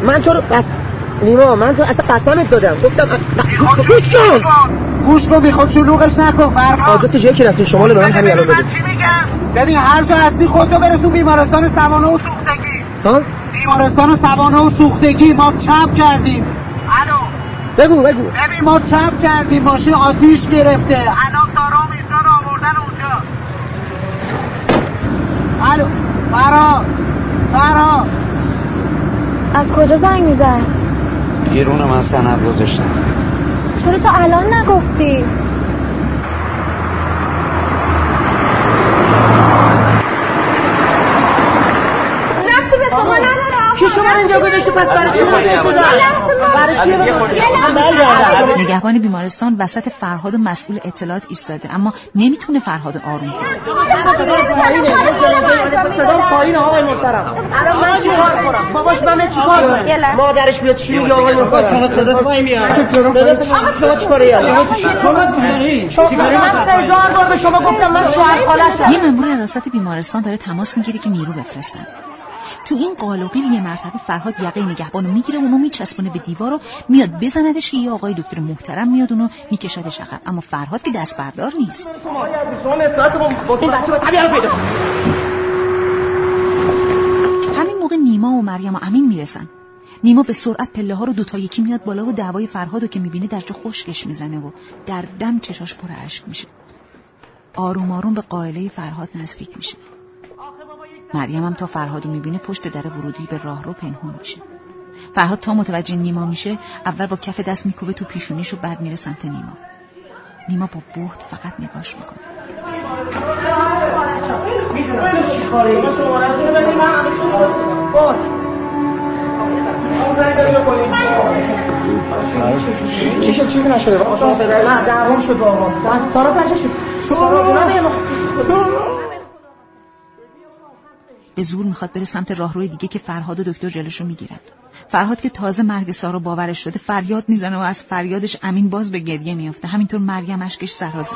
من تو رو بس نیما من تو اصلا قسمت دادم. گفتم گوش کن. گوش کن بی خود شلوغش نکن فرهان آدرسش یکی رفتین شمال به من همین الان بده ببین. هر جا هستی خودتو برسون بیمارستان سوانه و سوختگی. ها؟ بیمارستان سوانه و سوختگی. ما چپ کردیم. بگو بگو. ببین ما چپ کردیم ماشین آتیش گرفته. الان دارا میزان آوردن اونجا. الو فرا فرا. از کجا زنگ میزن بیرون من سند گذاشتم. چرا تو الان نگفتی رفتی به شما ندارم کی شما اینجا گذاشته پس برای چی بودم برای چی نگهبان بیمارستان وسط فرهاد و مسئول اطلاعات ایستاده اما نمی‌تونه فرهاد رو آروم کنه. صدام پایین آقای محترم الان من چی کار کنم باباش من چی کار کنم. مادرش بیاد چی میگه آقای محترم شما صدا پایین میاد شما چی کاری من سه هزار بار به شما گفتم من شوهر خاله‌شم یه مأمور حراست بیمارستان داره تماس می‌گیره که نیرو بفرستن. تو این قالقیل یه مرتبه فرهاد یقه نگهبانو می‌گیره اونو میچسبونه به دیوار و میاد بزندش که یه آقای دکتر محترم میاد اونو میکشدش عقب. اما فرهاد که دست بردار نیست. همین موقع نیما و مریم و امین می‌رسن. نیما به سرعت پله ها رو دوتا یکی میاد بالا و دعوای فرهاد رو که می‌بینه در جا خشکش می‌زنه و در دم چشاش پر اشک میشه. آروم آروم به قائله فرهاد نزدیک میشه. مریم هم تا فرهاد رو می‌بینه پشت در ورودی به راه رو پنهون میشه فرهاد تا متوجه نیما میشه اول با کف دست میکوبه تو پیشونیش و بعد میره سمت نیما نیما با بهت فقط نگاش می‌کنه چی شد چی نشده نه دعوام شد با آقا سارا نشه شد به زور می‌خواد بره سمت راهروی دیگه که فرهاد و دکتر جلوشو می‌گیرن. فرهاد که تازه مرگ سارا باورش شده فریاد می‌زنه و از فریادش امین باز به گریه میافته. همینطور مریم اشکش سرازی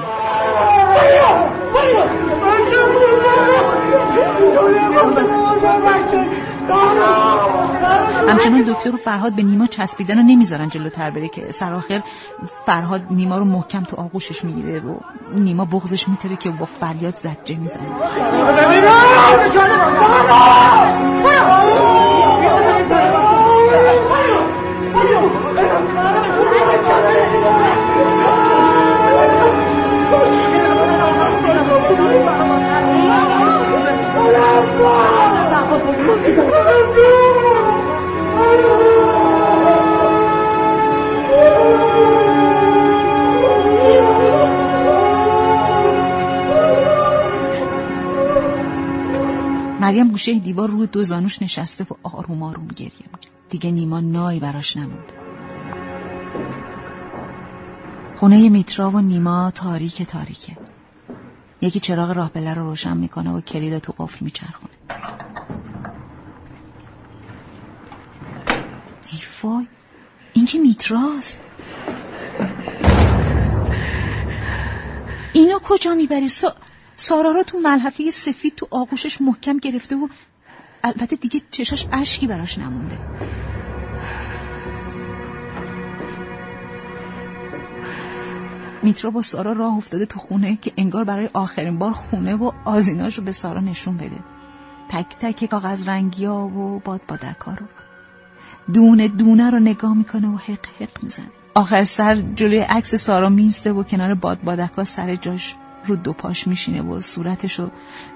همچنان دکتر و فرهاد به نیما چسبیدن و نمی‌ذارن جلوتر بره که سرآخر فرهاد نیما رو محکم تو آغوشش می‌گیره و نیما بغزش میتره که با فریاد زجه می‌زنه. مریم گوشه دیوار روی دو زانوش نشسته و آروم آروم گریه می‌کنه دیگه نیما نای براش نمونده. خونه میترا و نیما تاریک تاریکه. یکی چراغ راه بله رو روشن می‌کنه و کلید تو قفل میچرخونه. ای وای این که میتراست. اینو کجا می‌بری؟ سا... سارا رو تو ملحفه سفید تو آغوشش محکم گرفته و البته دیگه چشاش اشکی براش نمونده. میترا با سارا راه افتاده تو خونه که انگار برای آخرین بار خونه و آزیناش رو به سارا نشون بده. تک تک کاغذ رنگی ها و باد بادک رو. دونه دونه رو نگاه می‌کنه و حق حق میزن آخر سر جلوی عکس سارا میسته و کنار باد بادک سر جاش. رو دو پاش میشینه و صورتش رو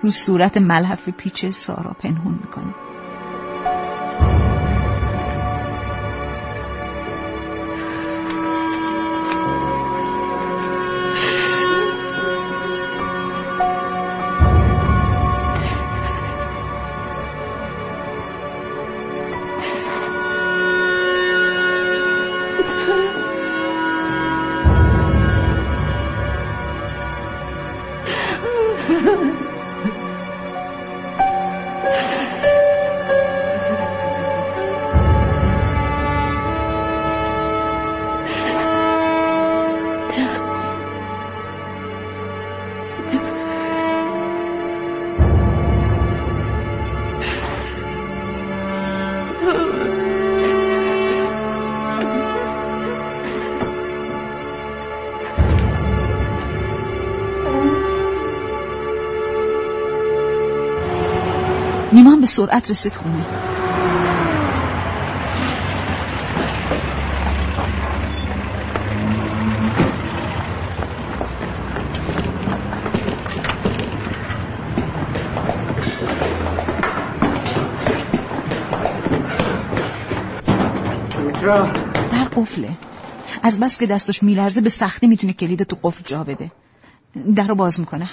صورت ملحف پیچ سارا پنهون می‌کنه. Ha ha ha. سرعت رسید خونه. در قفله از بس که دستش میلرزه به سختی می‌تونه کلید تو قفل جا بده. در رو باز می‌کنه.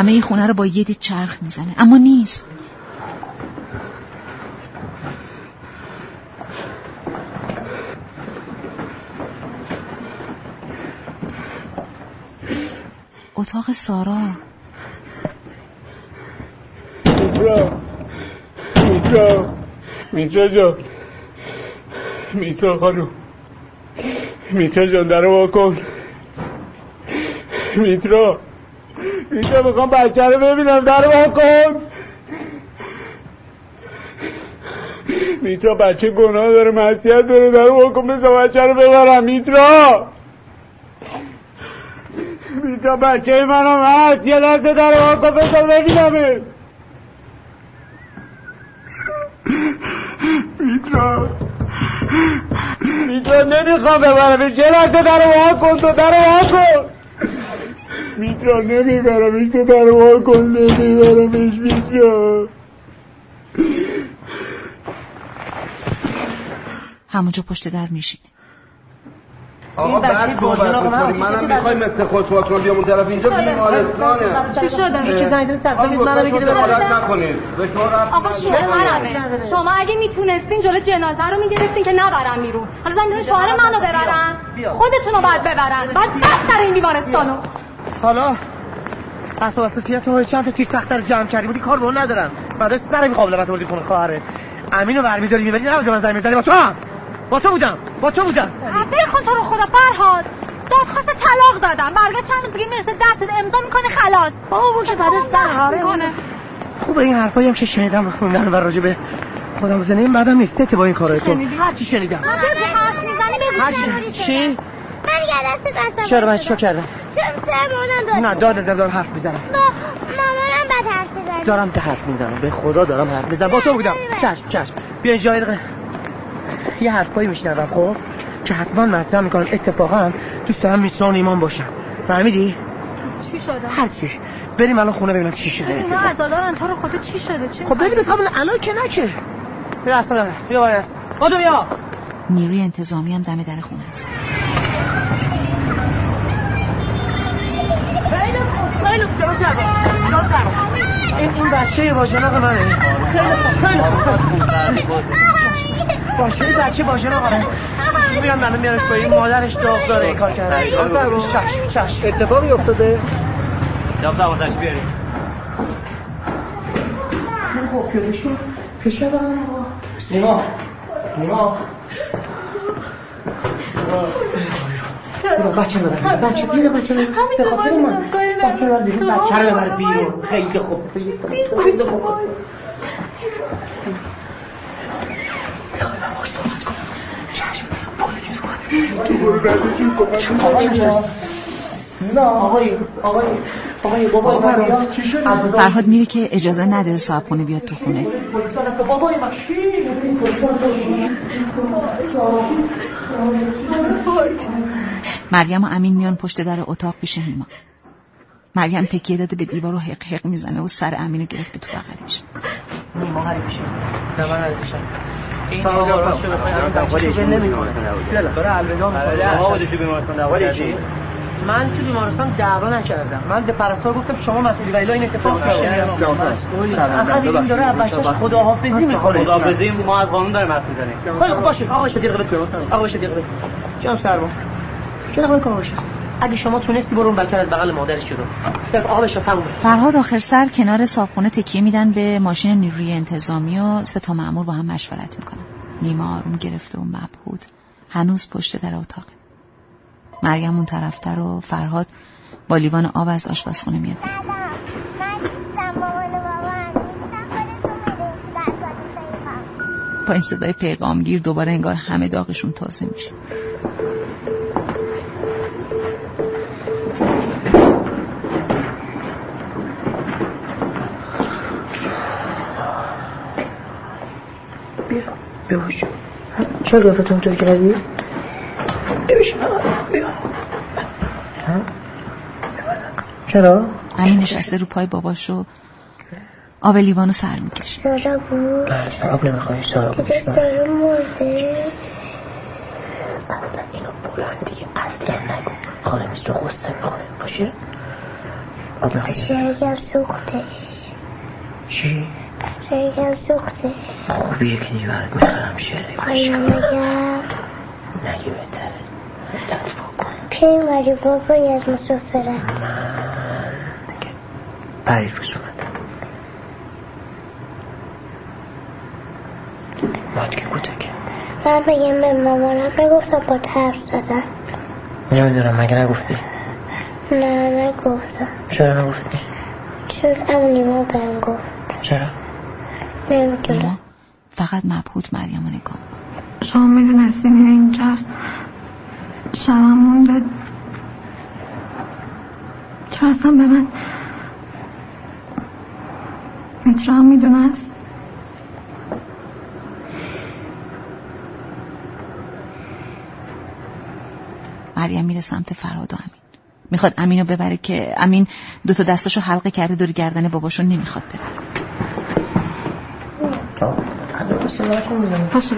همه خونه رو با یه دید چرخ می‌زنه. اما نیست. اتاق سارا. میترا میترا میترا جان. میترا خانم. میترا جان در کن میترا. میترا می‌خوام بچه رو ببینم در رو کن. میترا بچه گناه داره مسیحت داره در رو کن بذار بچه رو ببرم میترا. میترا بچه منم هست یه لحظه در رو کن بذار ببینمه. میترا. میترا نمی‌خوام ببرمش یه لحظه در وا کن تو در وا کن. میترا نمیبرمش تو در وا کن نمیبرمش میترا همونجا پشت در میشینه آقا بعد صحبت می‌کنیم منم می‌خوای مثل خود کنم بیام اون طرف اینجا بیمارستانه چی شده؟ یه چیز نمی‌دونی سخت بگید منو بگیره دخالت نکنید به شما رفت آقا شوهرمه شما اگه می‌تونستین جلو جنازه رو می‌گرفتین که نبرم بیرون. حالا زمین شوهر منو ببرن. خودتون رو باید ببرن. بعد بستر این بیمارستانو. حالا اسباب اساسیت رو چند تا تیک تخت رو جمع کردی؟ بودی کار به اون ندارم. بعد سر مقابلت بردی خونه خواهره. امینو برمیداری می‌بری؟ نه من زمین می‌زنی. با تو هم. با تو بودم. با تو بودم. کن تو رو خدا فرهاد. دادخواست طلاق دادم. برگشت چند روز دیگه می‌رسه دستت. امضا می‌کنه خلاص. بابا که بعد سر می‌کنه. خوبه این حرفایی هم که شنیدم خوندن و راجع به خودم زنیم بعدم نیستت با این کارای تو. هر چی شنیدم. بگو حرف می‌زنی بگو هر چرا چی؟ چی من یه دست چرا من چیکار کردم؟ چون سر نه داد دارم حرف می‌زنم. با مامانم بد حرف بزنی دارم ده حرف می‌زنم. به خدا دارم حرف می‌زنم. با تو بودم. چشم چشم. بیا اینجا یه دقیقه. یه حرفایی میشنوم خب؟ که حتما مطرح می‌کنم. اتفاقا دوست دارم میتران ایمان باشم. فهمیدی؟ چی شده؟ هر چی بریم الان خونه ببینم چی شده. اینا عزادارن تو رو خدا چی شده؟ چی خب ببینید همون الان که نه که بیا. اصلا بیا بادو بیا. نیروی انتظامی هم دم در خونه است. خیلی خوب جلو کردم جلو کردم این این بچه واژناق منه خیلی باشه این بچه واژناق منه میرم منو میارش پایین. مادرش داغ داره این کار کرده. چشم چشم اتفاقی افتاده. جناب زبانش بیاریم. خب پیاده شو پیشه نیما. نیما. بچه رو ببر بچه بیاره بچه رو به خاطر من. بچه رو ببر بچه رو ببر بیرون. خیلی خوب. خیلی خوب. نه آقای آقای آقای بابا چی شده؟ فرهاد میره که اجازه نداره صاحب خونه بیاد تو خونه. بابای من مریم و امین میان پشت در اتاق پیش هیما مریم تکیه داده به دیوار و حق حق می‌زنه و سر امینو گرفته تو بغلش. نیما هری میشه نه من هری میشه این آقا راست شده خواهی نمی‌کنه. داره الودا من تو بیمارستان دعوا نکردم. من به پرستار گفتم شما مسئولی ولی این اتفاق میشه فقط این داره بچه‌ش خداحافظی می‌کنه. خداحافظی ما از قانون داریم حرف می‌زنیم. خیلی خوب باشه. آقا باشه دقیقه آقا باشه دقیقه جام سرما چرا کار باشه اگه شما تونستی برون بچه از بغل مادرش صرف آبش رو تمومه فرهاد آخر سر کنار صابخونه تکیه میدن به ماشین نیروی انتظامی و سه تا مأمور با هم مشورت می‌کنن. نیما آروم گرفته و مبهود. هنوز پشت در اتاق مریم اون طرفتر و فرهاد با لیوان آب از آشپزخونه میاد. با این صدای پیغامگیر دوباره انگار همه داغشون تازه میشه. بیا بیا چرا قیافتون اونطور کردی؟ بیا. چرا؟ امین نشسته رو پای باباش رو آب لیوانو سر می‌کشه. سارا بود؟ بله آب نمیخوایی سارا بود سارا مرده اصلا اینو بلند دیگه اصلا نگو. میست رو غصه می‌خوره. باشه؟ آب نخوایی شرگم سوختش. چی؟ شرگم سوختش. خوبی یکی دیگه برات می‌خرم نگم نگی بهتره. کی اومدی بابایی از مسافرت. من پریروز اومدم مات که کودکه من بگم به مامانم بگفتم با حرف زدم. نمی‌دونم مگه نگفتی؟ نه نگفتم. چرا نگفتی؟ چون امونی ما بهم گفت. چرا؟ نمی‌دونم. فقط مبهوت مریم رو نگاه می‌کنه. شما می‌دونستین این اینجاست؟ شبم مونده چرا اصلا به من میترام می‌دونست؟ مریم میره سمت فرهاد و امین. می‌خواد امین رو ببره که امین دو تا دستاشو حلقه کرده دور گردن باباشو نمی‌خواد بره. پاشو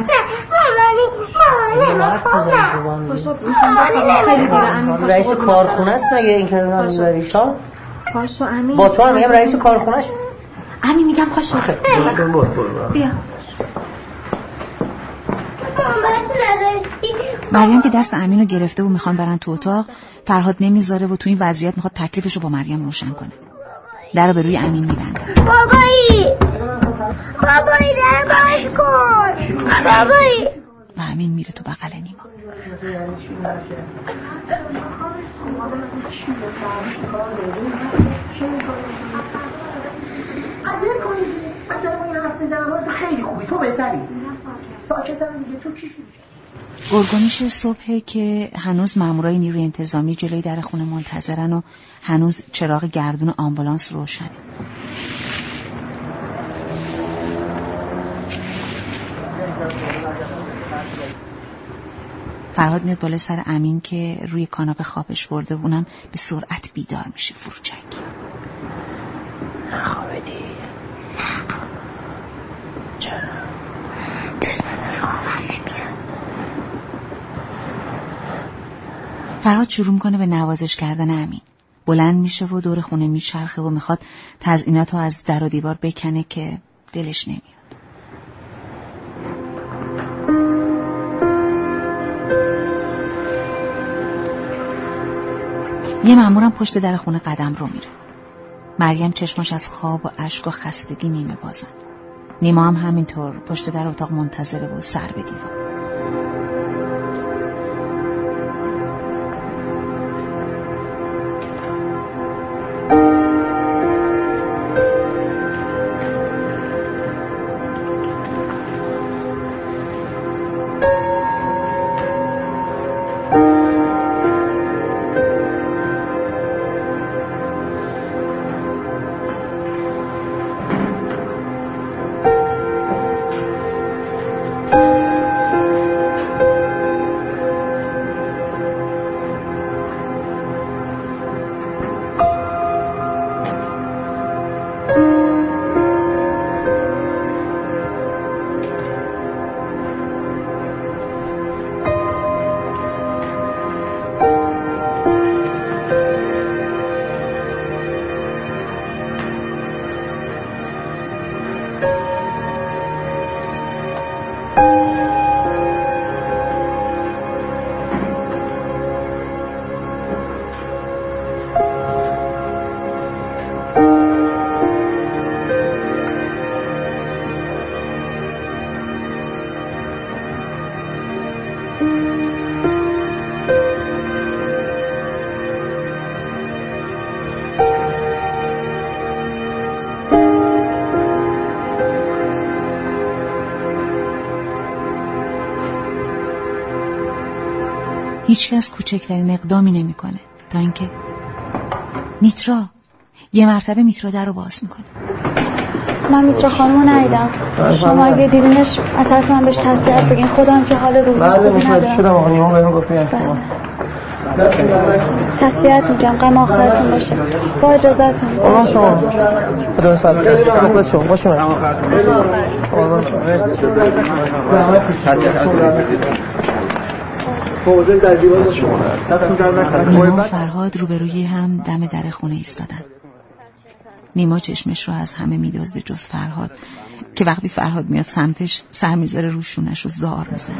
خیلی رئیس کارخونه است مگه این کلمه رو می‌بری امین با تو هم میگم رئیس کارخونهش امین میگم پاشو بیا مریم که دست امین رو گرفته و می‌خوان برن تو اتاق فرهاد نمی‌ذاره و تو این وضعیت می‌خواد تکلیفش رو با مریم روشن کنه در رو به روی امین میبنده بابایی بابایی در باز کن. بابایی و امین میره تو بغل نیما. خیلی خوبی. تو بهتری. ساکتم دیگه. تو کی گرگومیش صبحه که هنوز مامورای نیروی انتظامی جلوی در خونه منتظرن و هنوز چراغ گردون آمبولانس روشنه. فرهاد میاد بالا سر امین که روی کاناپه خوابش برده و اونم به سرعت بیدار میشه. فروچک نخوابیدی چرا؟ دوست نداره خوابم نمیاد فرهاد شروع می‌کنه به نوازش کردن امین. بلند میشه و دور خونه میچرخه و می‌خواد تزئینات رو از در و دیوار بکنه که دلش نمیاد. یه مامورم پشت در خونه قدم رو میره. مریم چشماش از خواب و اشک و خستگی نیمه بازن. نیما هم همینطور پشت در اتاق منتظره و سر به دیوار هیچکس کوچکترین اقدامی نمی‌کنه تا اینکه میترا یه مرتبه میترا در رو باز می‌کنه. من میترا خانمو ندیدم. شما اگه دیدینش از طرف من بهش تسلیت بگین. خودم که حال رو بله متوجه شدم آقا نیما بهم گفت تسلیت میگم غم آخرتون باشه. با اجازتون. آقا شما. خدا سلامت مخلص شما باشه من نیما و فرهاد روبروی هم دم در خونه ایستادن. نیما چشمش رو از همه میدازده جز فرهاد که وقتی فرهاد میاد سمتش سر می‌ذاره روشونش رو زار می‌زنه.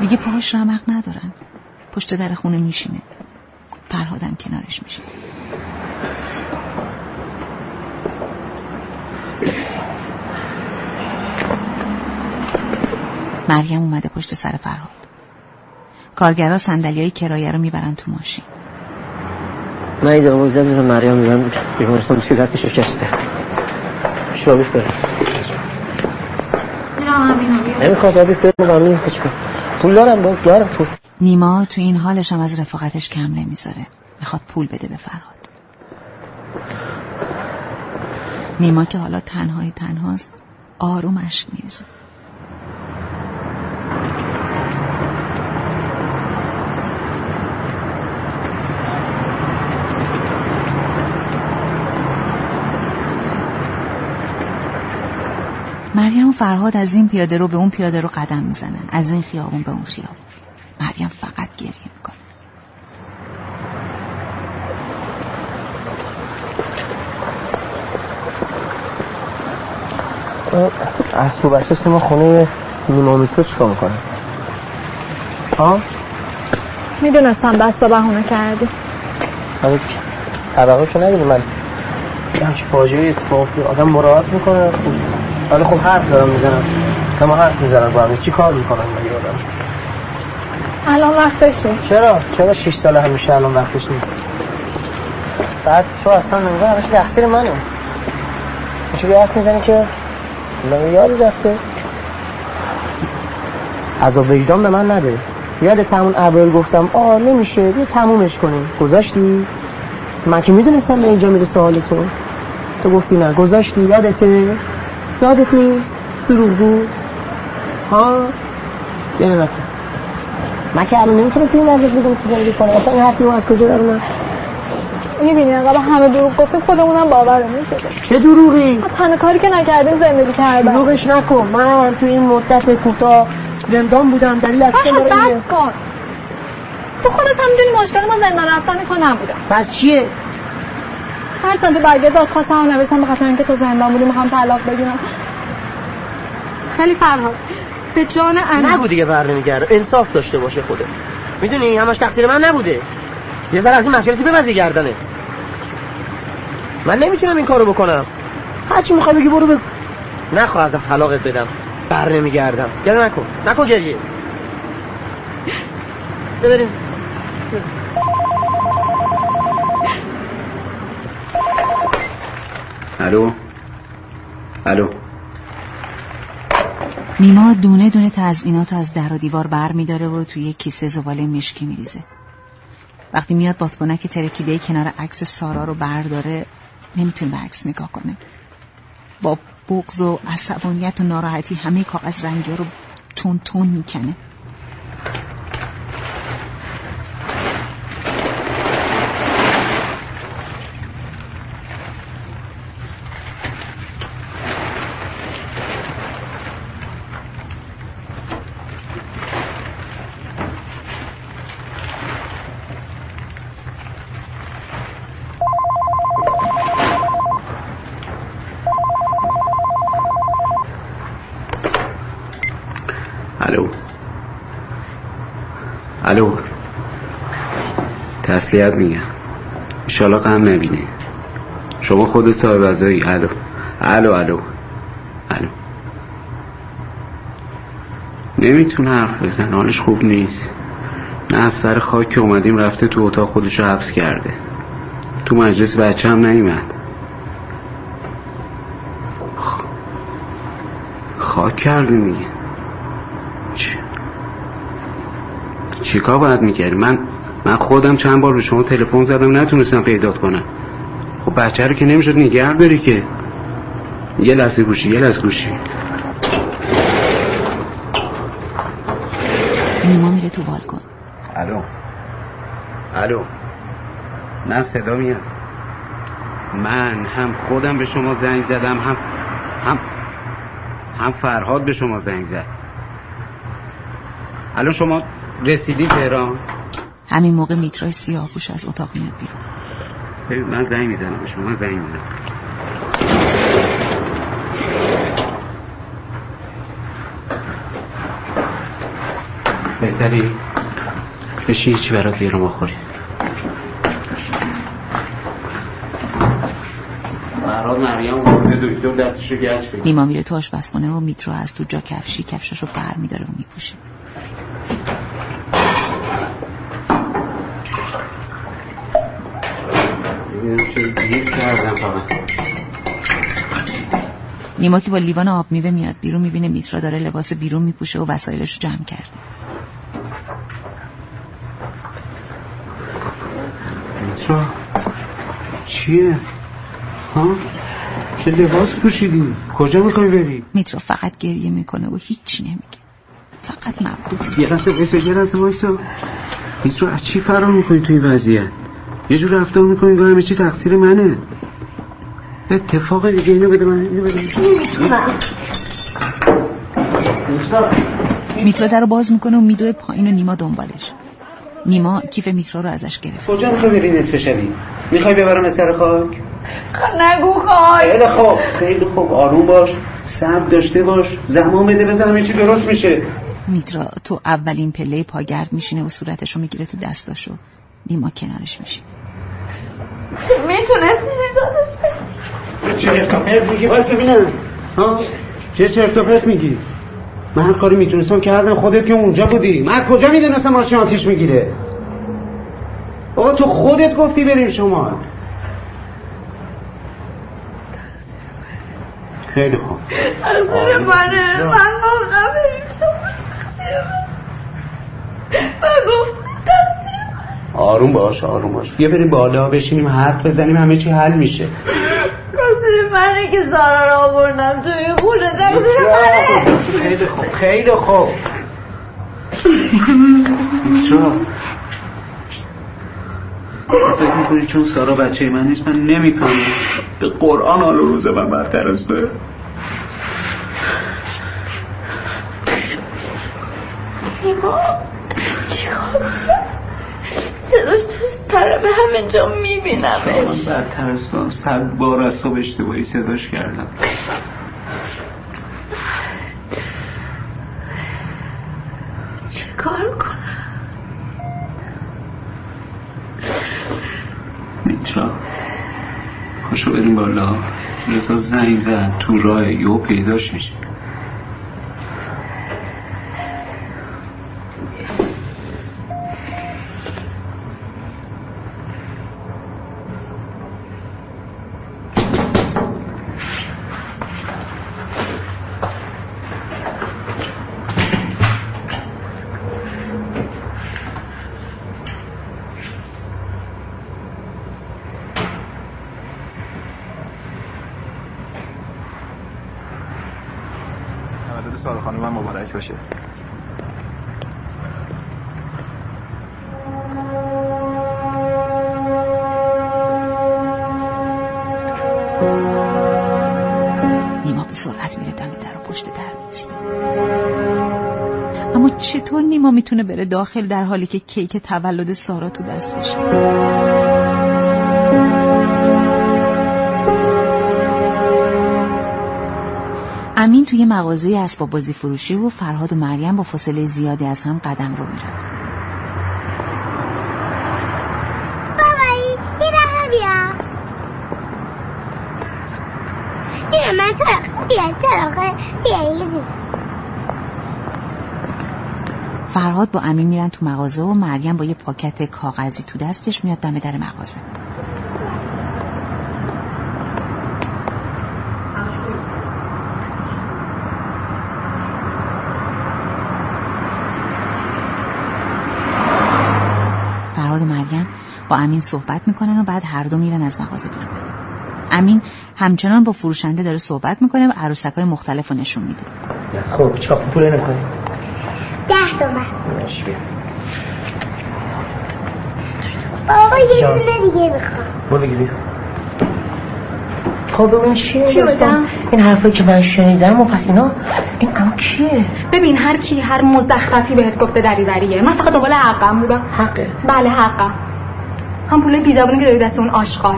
دیگه پاهاش رمق ندارن. پشت در خونه میشینه. فرهادم کنارش میشه مریم اومده پشت سر فرهاد. کارگرا صندلی های کرایه رو می‌برن تو ماشین. من ایده رو زدم مریم می‌برم بیمارستان صورت شکسته. شما بره نمی‌خواد آبی بره ممنون هیچ پول دارم با دارم پول. نیما تو این حالش هم از رفاقتش کم نمی‌ذاره. می‌خواد پول بده به فرهاد. نیما که حالا تنهای تنهاست آروم اشک میریزه. مریم و فرهاد از این پیاده رو به اون پیاده رو قدم می‌زنن از این خیابون به اون خیابون. مریم فقط گریه می‌کنه. اسب و بساس ما خونه نیما میترو چیکار می‌کنه؟ ها؟ می‌دونستم دستا بهونه کردی. حالا طبقه که ندونی من. همچه فاجعه اتفاق آدم مراعات می‌کنه حالا خب حرف دارم می‌زنم. ما حرف می‌زنم با همه. چی کار می‌کنم مگه آدم؟ الان وقتش نیست. چرا؟ چرا 6 ساله همیشه الان وقتش نیست؟ بعد تو اصلا نمیگه همش تقصیر منه. بیا حرف می‌زنی که من یاد رفته. از وجدان به من نده. یاد همون اول گفتم آه نمیشه بیا تمومش کنیم. گذاشتی؟ من که می‌دونستم به اینجا می‌رسه حال تو. تو گفتی نه. گذاشتی؟ یادته؟ یادت نیست؟ دروغ بود؟ ها؟ یه نکن من که الان نمی‌تونم توی نزد بودم که زندگی کنم. اصلا این حرفی از کجا در اومد؟ می‌بینی انقدر همه دروغ گفتیم خودمونم باور نمیشه چه دروغی؟ ما تنها کاری که نکردیم زندگی کردم دروغش نکن. من توی این مدت کوتاه زندان بودم دلیل از بس کن. تو خودت هم می‌دونی مشکل ما زندان رفتن تو نبودم پس چیه؟ هر چند تو برگه داد خواستم هم نوشتم بخاطر اینکه تو زندان بودی می‌خوام طلاق بگیرم. خیلی فرهاد به جان انا نگو دیگه بر انصاف داشته باشه خوده می‌دونی همش تقصیر من نبوده. یه ذره از این مسئولیتی ببزی گردنت من نمی‌تونم این کارو بکنم. هرچی می‌خوای بگی برو بگو. نخواه ازم طلاقت بدم. بر نمیگردم. گریه نکن. نکن گریه. ببریم. الو؟ الو؟ نیما دونه دونه تزئینات از در و دیوار بر میداره و توی کیسه زباله مشکی میریزه. وقتی میاد بادکنک ترکیده کنار عکس سارا رو برداره نمی‌تونه به عکس نگاه کنه با بغض و عصبانیت و ناراحتی همه کاغذ رنگی رو تون تون می‌کنه. الو. الو. تسلیت میگم. انشالله غم نبینه. شما خود صاحب ازایی الو. الو الو. الو. نمی‌تونه حرف بزن حالش خوب نیست. نه از سر خاک که اومدیم رفته تو اتاق خودش حبس کرده. تو مجلس بچه هم نیمد خاک کردیم دیگه. چیکار باید می‌کردی؟ من من خودم چند بار به شما تلفن زدم نتونستم پیدا کنم. خب بچه رو که نمی‌شد نگه بری که. یه لحظه گوشی یه لحظه گوشی. نیما میره تو بالکن. الو. الو. من صدا میاد. من هم خودم به شما زنگ زدم هم هم هم فرهاد به شما زنگ زد. الان شما رسیدی تهران؟ همین موقع میترای سیاه پوش از اتاق میاد بیرون. من زنگ می‌زنم به شما من زنگ می‌زنم. بهتری؟ بشی هیچی برات بیرون بخوری مریم ورده دکتر دستشو بگیر نیما میره تو آشپزخونه و میترو از تو جا کفشی کفشاشو بر میداره و میپوشه. نیما که با لیوان آب میوه میاد بیرون می‌بینه میترا داره لباس بیرون میپوشه و وسایلش رو جمع کرده میترا چیه؟ ها؟ چه لباس پوشیدی؟ کجا می‌خوای بری؟ میترا فقط گریه می‌کنه و هیچی نمیگه فقط مبهوت یه لحظه وایسا یه لحظه وایسا میترا از چی فرار می‌کنی توی وضعیت؟ یه جور رفتار می‌کنی که همه چی تقصیر منه. اتفاق دیگه اینو بده من اینو بده میترا در رو باز می‌کنه و میدوه پایین و نیما دنبالش. نیما کیف میترا رو ازش گرفت. کجا می‌خوای بری نصف شبی؟ می‌خوای ببرم سر خاک؟ نگو خواهی خیلی خوب خیلی خوب. آروم باش صبر داشته باش. زمان بده بزن همه چی درست میشه. میترا تو اولین پله پاگرد میشینه و صورتشو می‌گیره تو دستاشو. نیما کنارش میشینه. می‌تونستی نجاتش بدی چه چرت و پرت میگی؟ واسه ببینم ها؟ چه چرت و پرت میگی؟ من هر کاری می‌تونستم کردم خودت که اونجا بودی. من کجا می‌دونستم ماشین آتیش می‌گیره؟ بابا تو خودت گفتی بریم شما. خیلی خوب. تقصیر منه من گفتم بریم شما. تقصیر من من گفتم تقصیر آروم باش آروم باش. بیا بریم بالا بشینیم حرف بزنیم همه چی حل میشه. تقصیر منه که زارا رو آوردم توی خونه تقصیر منه. خیلی خوب خیلی خوب. میترا فکر می‌کنی چون سارا بچه من نیست من نمی‌فهمم. به قرآن حال روز من برتر از توه نیما چیکار صداش تو سرم همه جا میبینمش. تو هم صد بار از به اشتباهی صداش کردم. چه کار کنم؟ میترا. پاشو بریم بالا. رضا زنگ زد. تو راه یو پیداش میشه. باشه. نیما به سرعت میره دم در و پشت در میسته اما چطور نیما می‌تونه بره داخل در حالی که کیک تولد سارا تو دستشه امین توی مغازه اسباب بازی فروشی و فرهاد و مریم با فاصله زیادی از هم قدم رو میرن. بابایی یه دقیقه بیا. بیا فرهاد با امین میرن تو مغازه و مریم با یه پاکت کاغذی تو دستش میاد دم در مغازه فرهاد و مریم با امین صحبت می‌کنن و بعد هر دو میرن از مغازه بیرون. امین همچنان با فروشنده داره صحبت می‌کنه و عروسک های مختلف رو نشون میده. خب چیکار پول نمی‌کنی ده تومن بابا یه دونه دیگه می‌خوام. برو بگیری خب ببین چیه چی؟ این حرفایی که من شنیدم و پس اینا این اما کیه؟ ببین هر کی هر مزخرفی بهت گفته دریوریه. من فقط دنبال حقم بودم. حقه. بله حقم. هم پول بیزبونی که داری دست اون آشغال.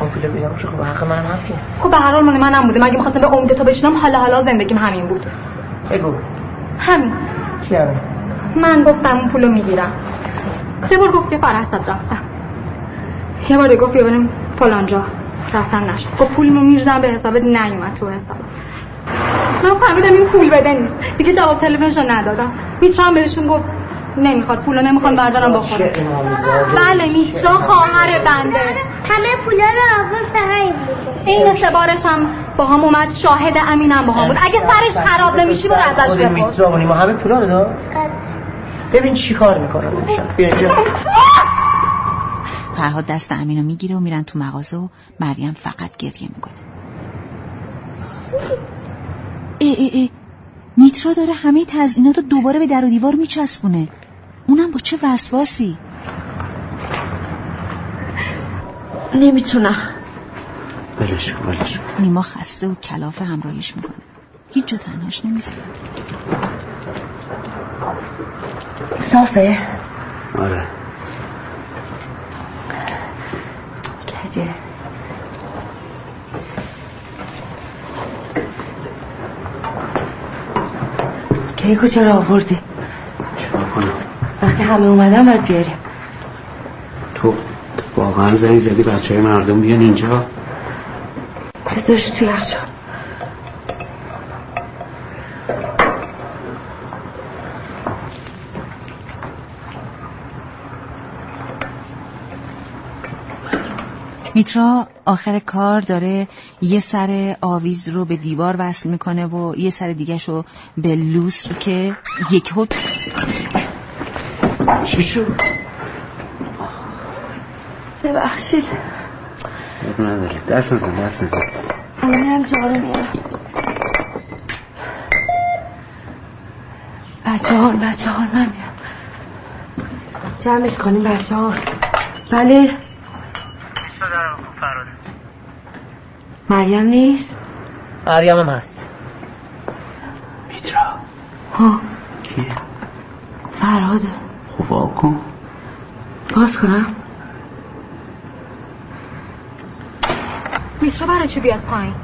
اون پول بیدم خب حق من هست که. خب به هر حال مال منم بوده مگه می‌خواستم به امید تو بشینم حالا حالا زندگیم همین بود. بگو. همین. چی همین؟ من گفتم اون پولو می‌گیرم. یه بار گفت که فرستاد رفتم. یه بار دیگه گفت بیا بریم فلان جا. رفتن نشد. گفت پول رو میرزم به حسابت نیومد تو حساب. من فهمیدم این پول بده نیست. دیگه جواب تلفنشو ندادم. میترام بهشون گفت نمی‌خواد پولو نمی‌خوان بردارم بخورم بله میترا خواهر بنده. همه پولا رو آورد فقط این سه هم با هم اومد شاهد امینم با هم بود. اگه سرش خراب نمیشی برو ازش بپرس. میترامونی ما همه پولا رو داد؟ ببین چی کار می‌کنن امشب. بیا اینجا. فرهاد دست امینو می‌گیره و میرن تو مغازه و مریم فقط گریه می‌کنه. ای ای ای. میترا داره همه تزیینات رو دوباره به در و دیوار میچسبونه. اونم با چه وسواسی؟ نمی‌تونم. بلش بلش نیما خسته و کلافه همراهیش می‌کنه. هیچ جا تنهاش نمی‌ذاره صافه. آره. کجه کیکو چرا آوردی؟ چیکار کنم؟ وقتی همه اومدن باید بیاریم. تو واقعا زنگ زدی بچه های مردم بیان اینجا؟ بذارش توی یخچال. میترا آخر کار داره یه سر آویز رو به دیوار وصل می‌کنه و یه سر دیگهش رو به لوس رو که یک حد چی شد؟ ببخشید. نداره. دست نزن دست نزن. الان میرم جارو میارم. بچه ها بچه ها من میرم جمعش کنیم بچه ها. بله. مریم نیست؟ مریم هم هست. میترا. ها. کیه؟ فراده خب واکن باز کنم. میترا برای چی بیاد پایین؟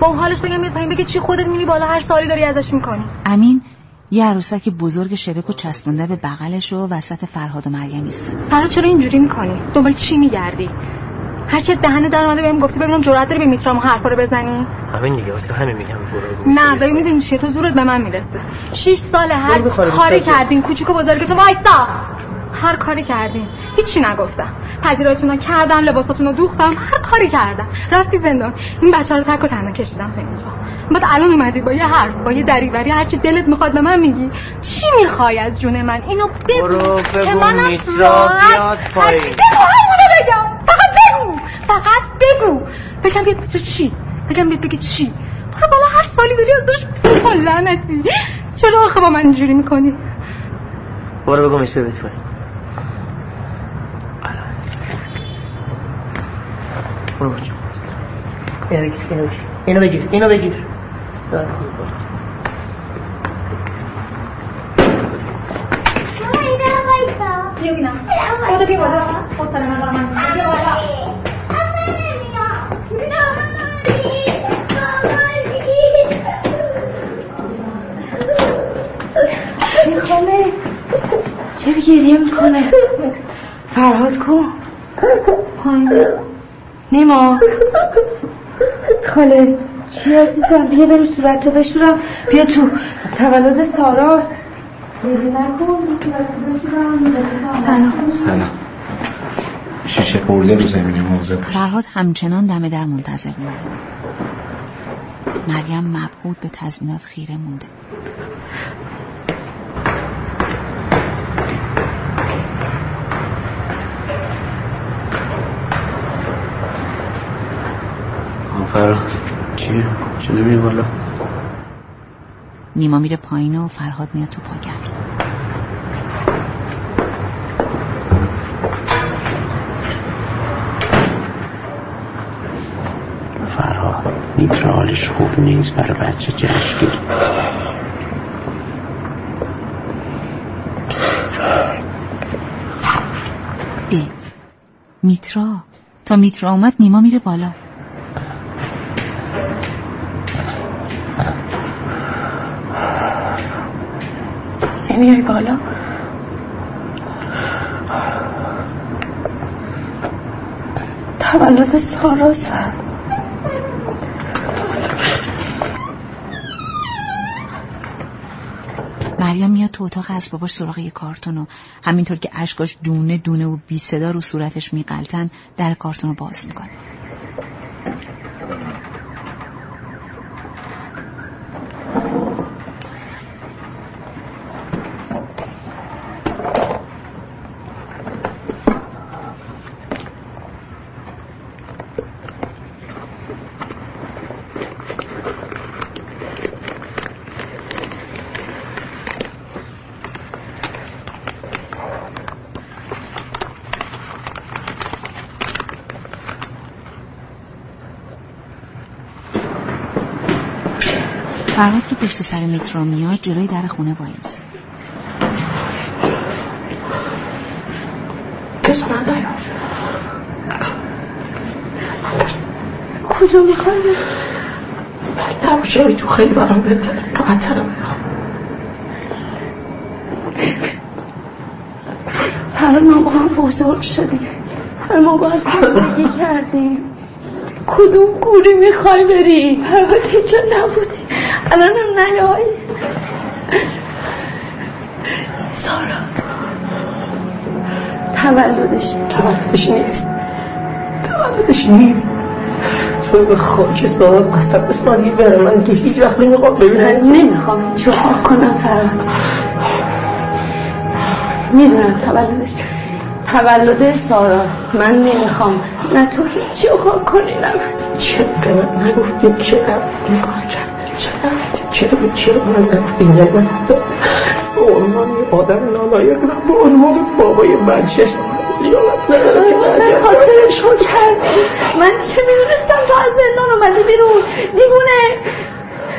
با اون حالش بگم بیاد پایین بگه چی خودت میری بالا هر سالی داری ازش می‌کنی. امین یه عروسک بزرگ شرک و چسبونده به بغلش و وسط فرهاد و مریم ایستاده. فراد چرا اینجوری می‌کنی؟ دنبال چی میگردی؟ هرچه دهنه در اومده بهم گفتی ببینم جرأت داری به میترام حرفا رو بزنی؟ همین دیگه واسه همین میگم برو نه ببین می‌دونی چیه؟ تو زورت به من می‌رسه. شش سال هر کاری. کردین کوچیک و بزرگ تو وایسا هر کاری کردین. هیچی نگفتم. پذیرایتون رو کردم لباساتون رو دوختم هر کاری کردم. رفتی زندان. این بچه رو تک و تنها کشیدم تا اینجا بعد الان اومدی با یه حرف با یه دریوری هرچی دلت می‌خواد به من میگی. چی می‌خوای از جون من؟ اینو بگو برو که میترا راحت بیاد هرچی همونو بگم فقط بگو. بگو بگم بیاد تو چی؟ بگم بگی چی؟ برو بالا هر سالی داری ازش بکن لعنتی. چرا آخه با من اینجوری می‌کنی؟ برو بگو میشه بهت پایین برو بچه. اینو بگیر اینو بگیر. اینو بگیر اینو بگیر. بیا بینم خدا بیا بالا. حوصله ندارم من. بیا بالا. خاله چرا گریه می‌کنه؟ فرهاد کو پایین نیما. خاله. چی عزیزم؟ بیا برو صورت تو بشورم. بیا تو تولد ساراست. سلام. سلام. شیشه خورده رو زمین موزه فرهاد همچنان دم در منتظر مونده مریم مبهود به تزینات خیره مونده. فرهاد چیه؟ چه نمیه بالا؟ نیما میره پایین و فرهاد میاد تو پاگرد فرهاد میتر حالش خوب نیست برای بچه ای میترا تا میترا اومد نیما میره بالا نمیای بالا؟ تولد ساراس مریم میاد تو اتاق از باباش سراغ یه کارتون و همینطور که اشکاش دونه دونه و بی صدا رو صورتش میقلتن در کارتون رو باز می‌کنه. فرهاد که پشت سر مترو میاد جلوی در خونه نیار کجا می‌خوای؟ نباشه تو خیلی برام بهتره. راحتترم می‌خوام. هر ما با هم بزرگ شدیم هر ما باید زندگی کردیم کدوم گوری می‌خوای بری؟ پرات هیچ نبودی. الان هم نیای سارا. تولدش تولدش نیست. تولدش نیست. تو به خاک ساز قسم اسمانی بره من که هیچ وقت نمی‌خوام ببینم نمی‌خوام. چه کنم فراد؟ می‌دونم تولدش تولد ساراست. من نمی‌خوام. نه تو هیچی خواه کنی نه من. چه به من نگفتی چه نگاه چرا چرا من نگفتی نگاه به عنوان یه آدم نالایق به عنوان بابای بچهش ندارم که من خاطر شو کردی. من چه می‌دونستم تو از زندان اومدی بیرون؟ دیوونه.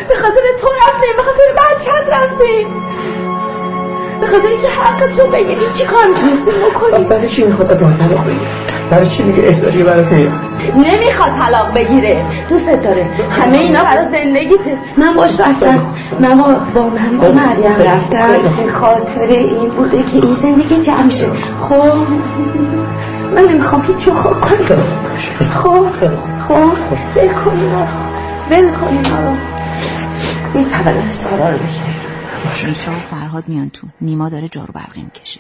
به خاطر تو رفتیم به خاطر بچت رفتیم به خاطر اینکه حق تو بگیری چی کار می‌تونستیم بکنی؟ برای چی می‌خواد با طلاق بگیره؟ برای چی میگه احضاری برات نمی‌خواد طلاق بگیره. دوست داره. همه اینا برای زندگیته. من باش رفتم. من با, با من با مریم رفتم. به خاطر این بوده که این زندگی جمع شه. خب من نمی‌خوام هیچ خواب کنم. خب خب بل کنی ما رو بل کنی ما رو این تولد سارا رو بگیره نیشا و فرهاد میان تو. نیما داره جارو برقی می‌کشه.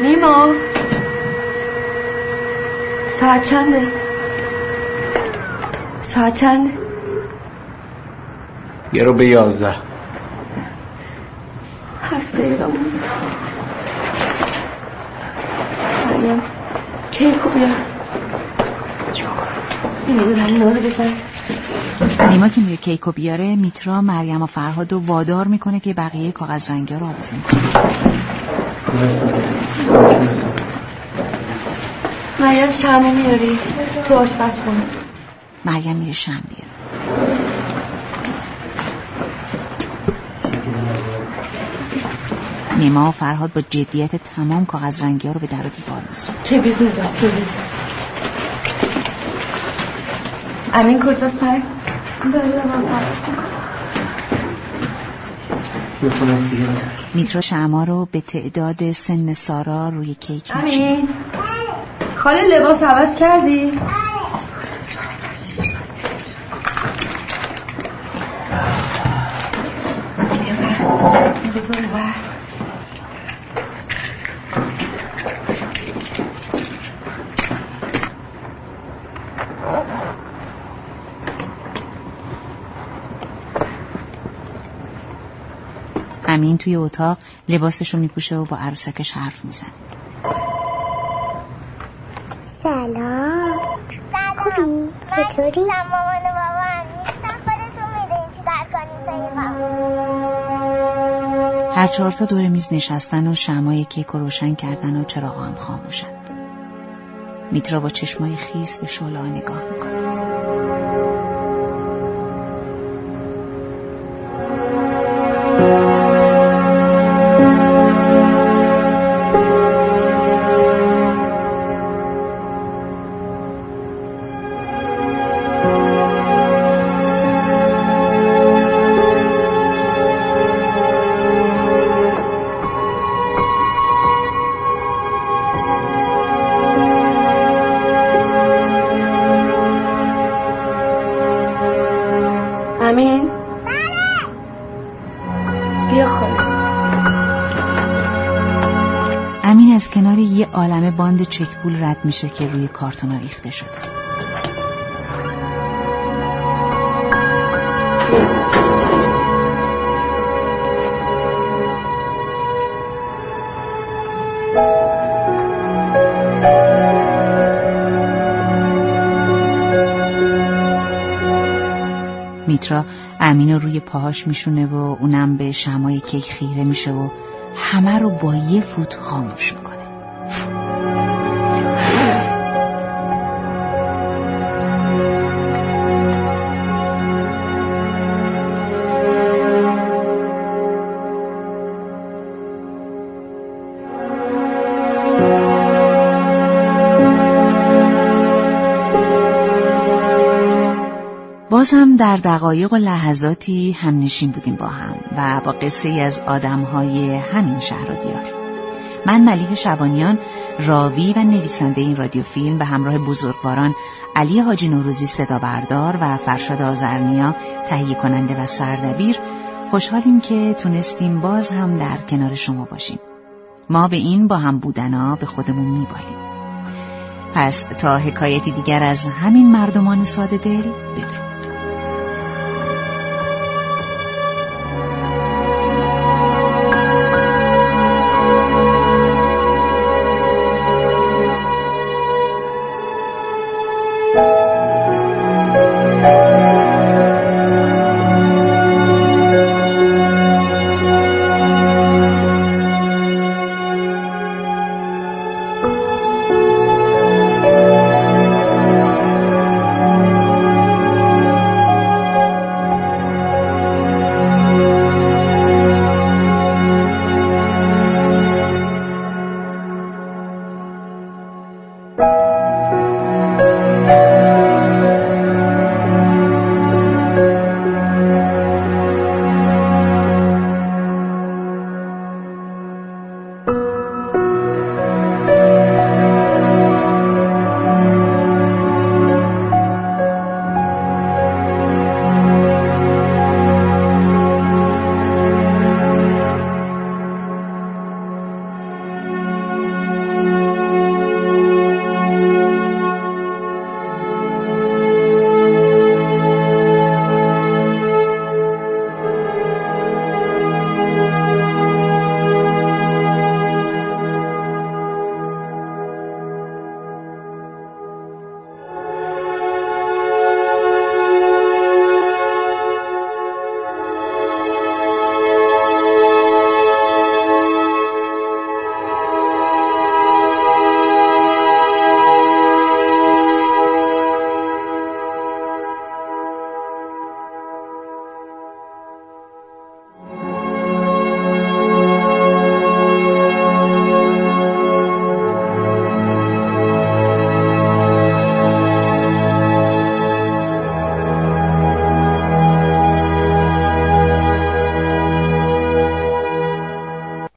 نیما؟ ساعت چنده؟ ساعت چنده؟ یه رو به یازده. هفت دقیقه مونده. مریم کیکو بیار نیما که میره کیکو بیاره میترا مریم و فرهاد و وادار می‌کنه که بقیه کاغذ رنگی رو آویزون کنه مریم شمو میاری؟ تو آشپز کن مریم میره شم بیاره نیما و فرهاد با جدیت تمام کاغذ رنگی ها رو به در و دیوار کبیر امین کجاست من میترا شما رو به تعداد سن سارا روی کیک امین. خاله لباس عوض کردی؟ امین توی اتاق لباسش رو میپوشه و با عروسکش حرف می‌زنه سلام خوبی؟ چطوری؟ مامان و بابا نیستن خودتون می‌دونی چی کار کنیم هر چهارتا دور میز نشستن و شمای کیک رو روشن کردن و چراغ هم خاموشن میترا با چشمای خیس به شعله نگاه می‌کنه چکپول رد میشه که روی کارتونا ریخته شده. میترا امین رو روی پاهاش میشونه و اونم به شمای کیک خیره میشه و همه رو با یه فوت خاموش می‌کنه. باز هم در دقایق و لحظاتی هم نشین بودیم با هم و با قصه از آدمهای همین شهر و دیار. من ملیح شبانیان راوی و نویسنده این رادیو فیلم به همراه بزرگواران علی حاجی نوروزی صدا بردار و فرشاد آزرنیا تهیه کننده و سردبیر خوشحالیم که تونستیم باز هم در کنار شما باشیم. ما به این با هم بودنا به خودمون میبالیم. پس تا حکایتی دیگر از همین مردمان ساده دل بدرود.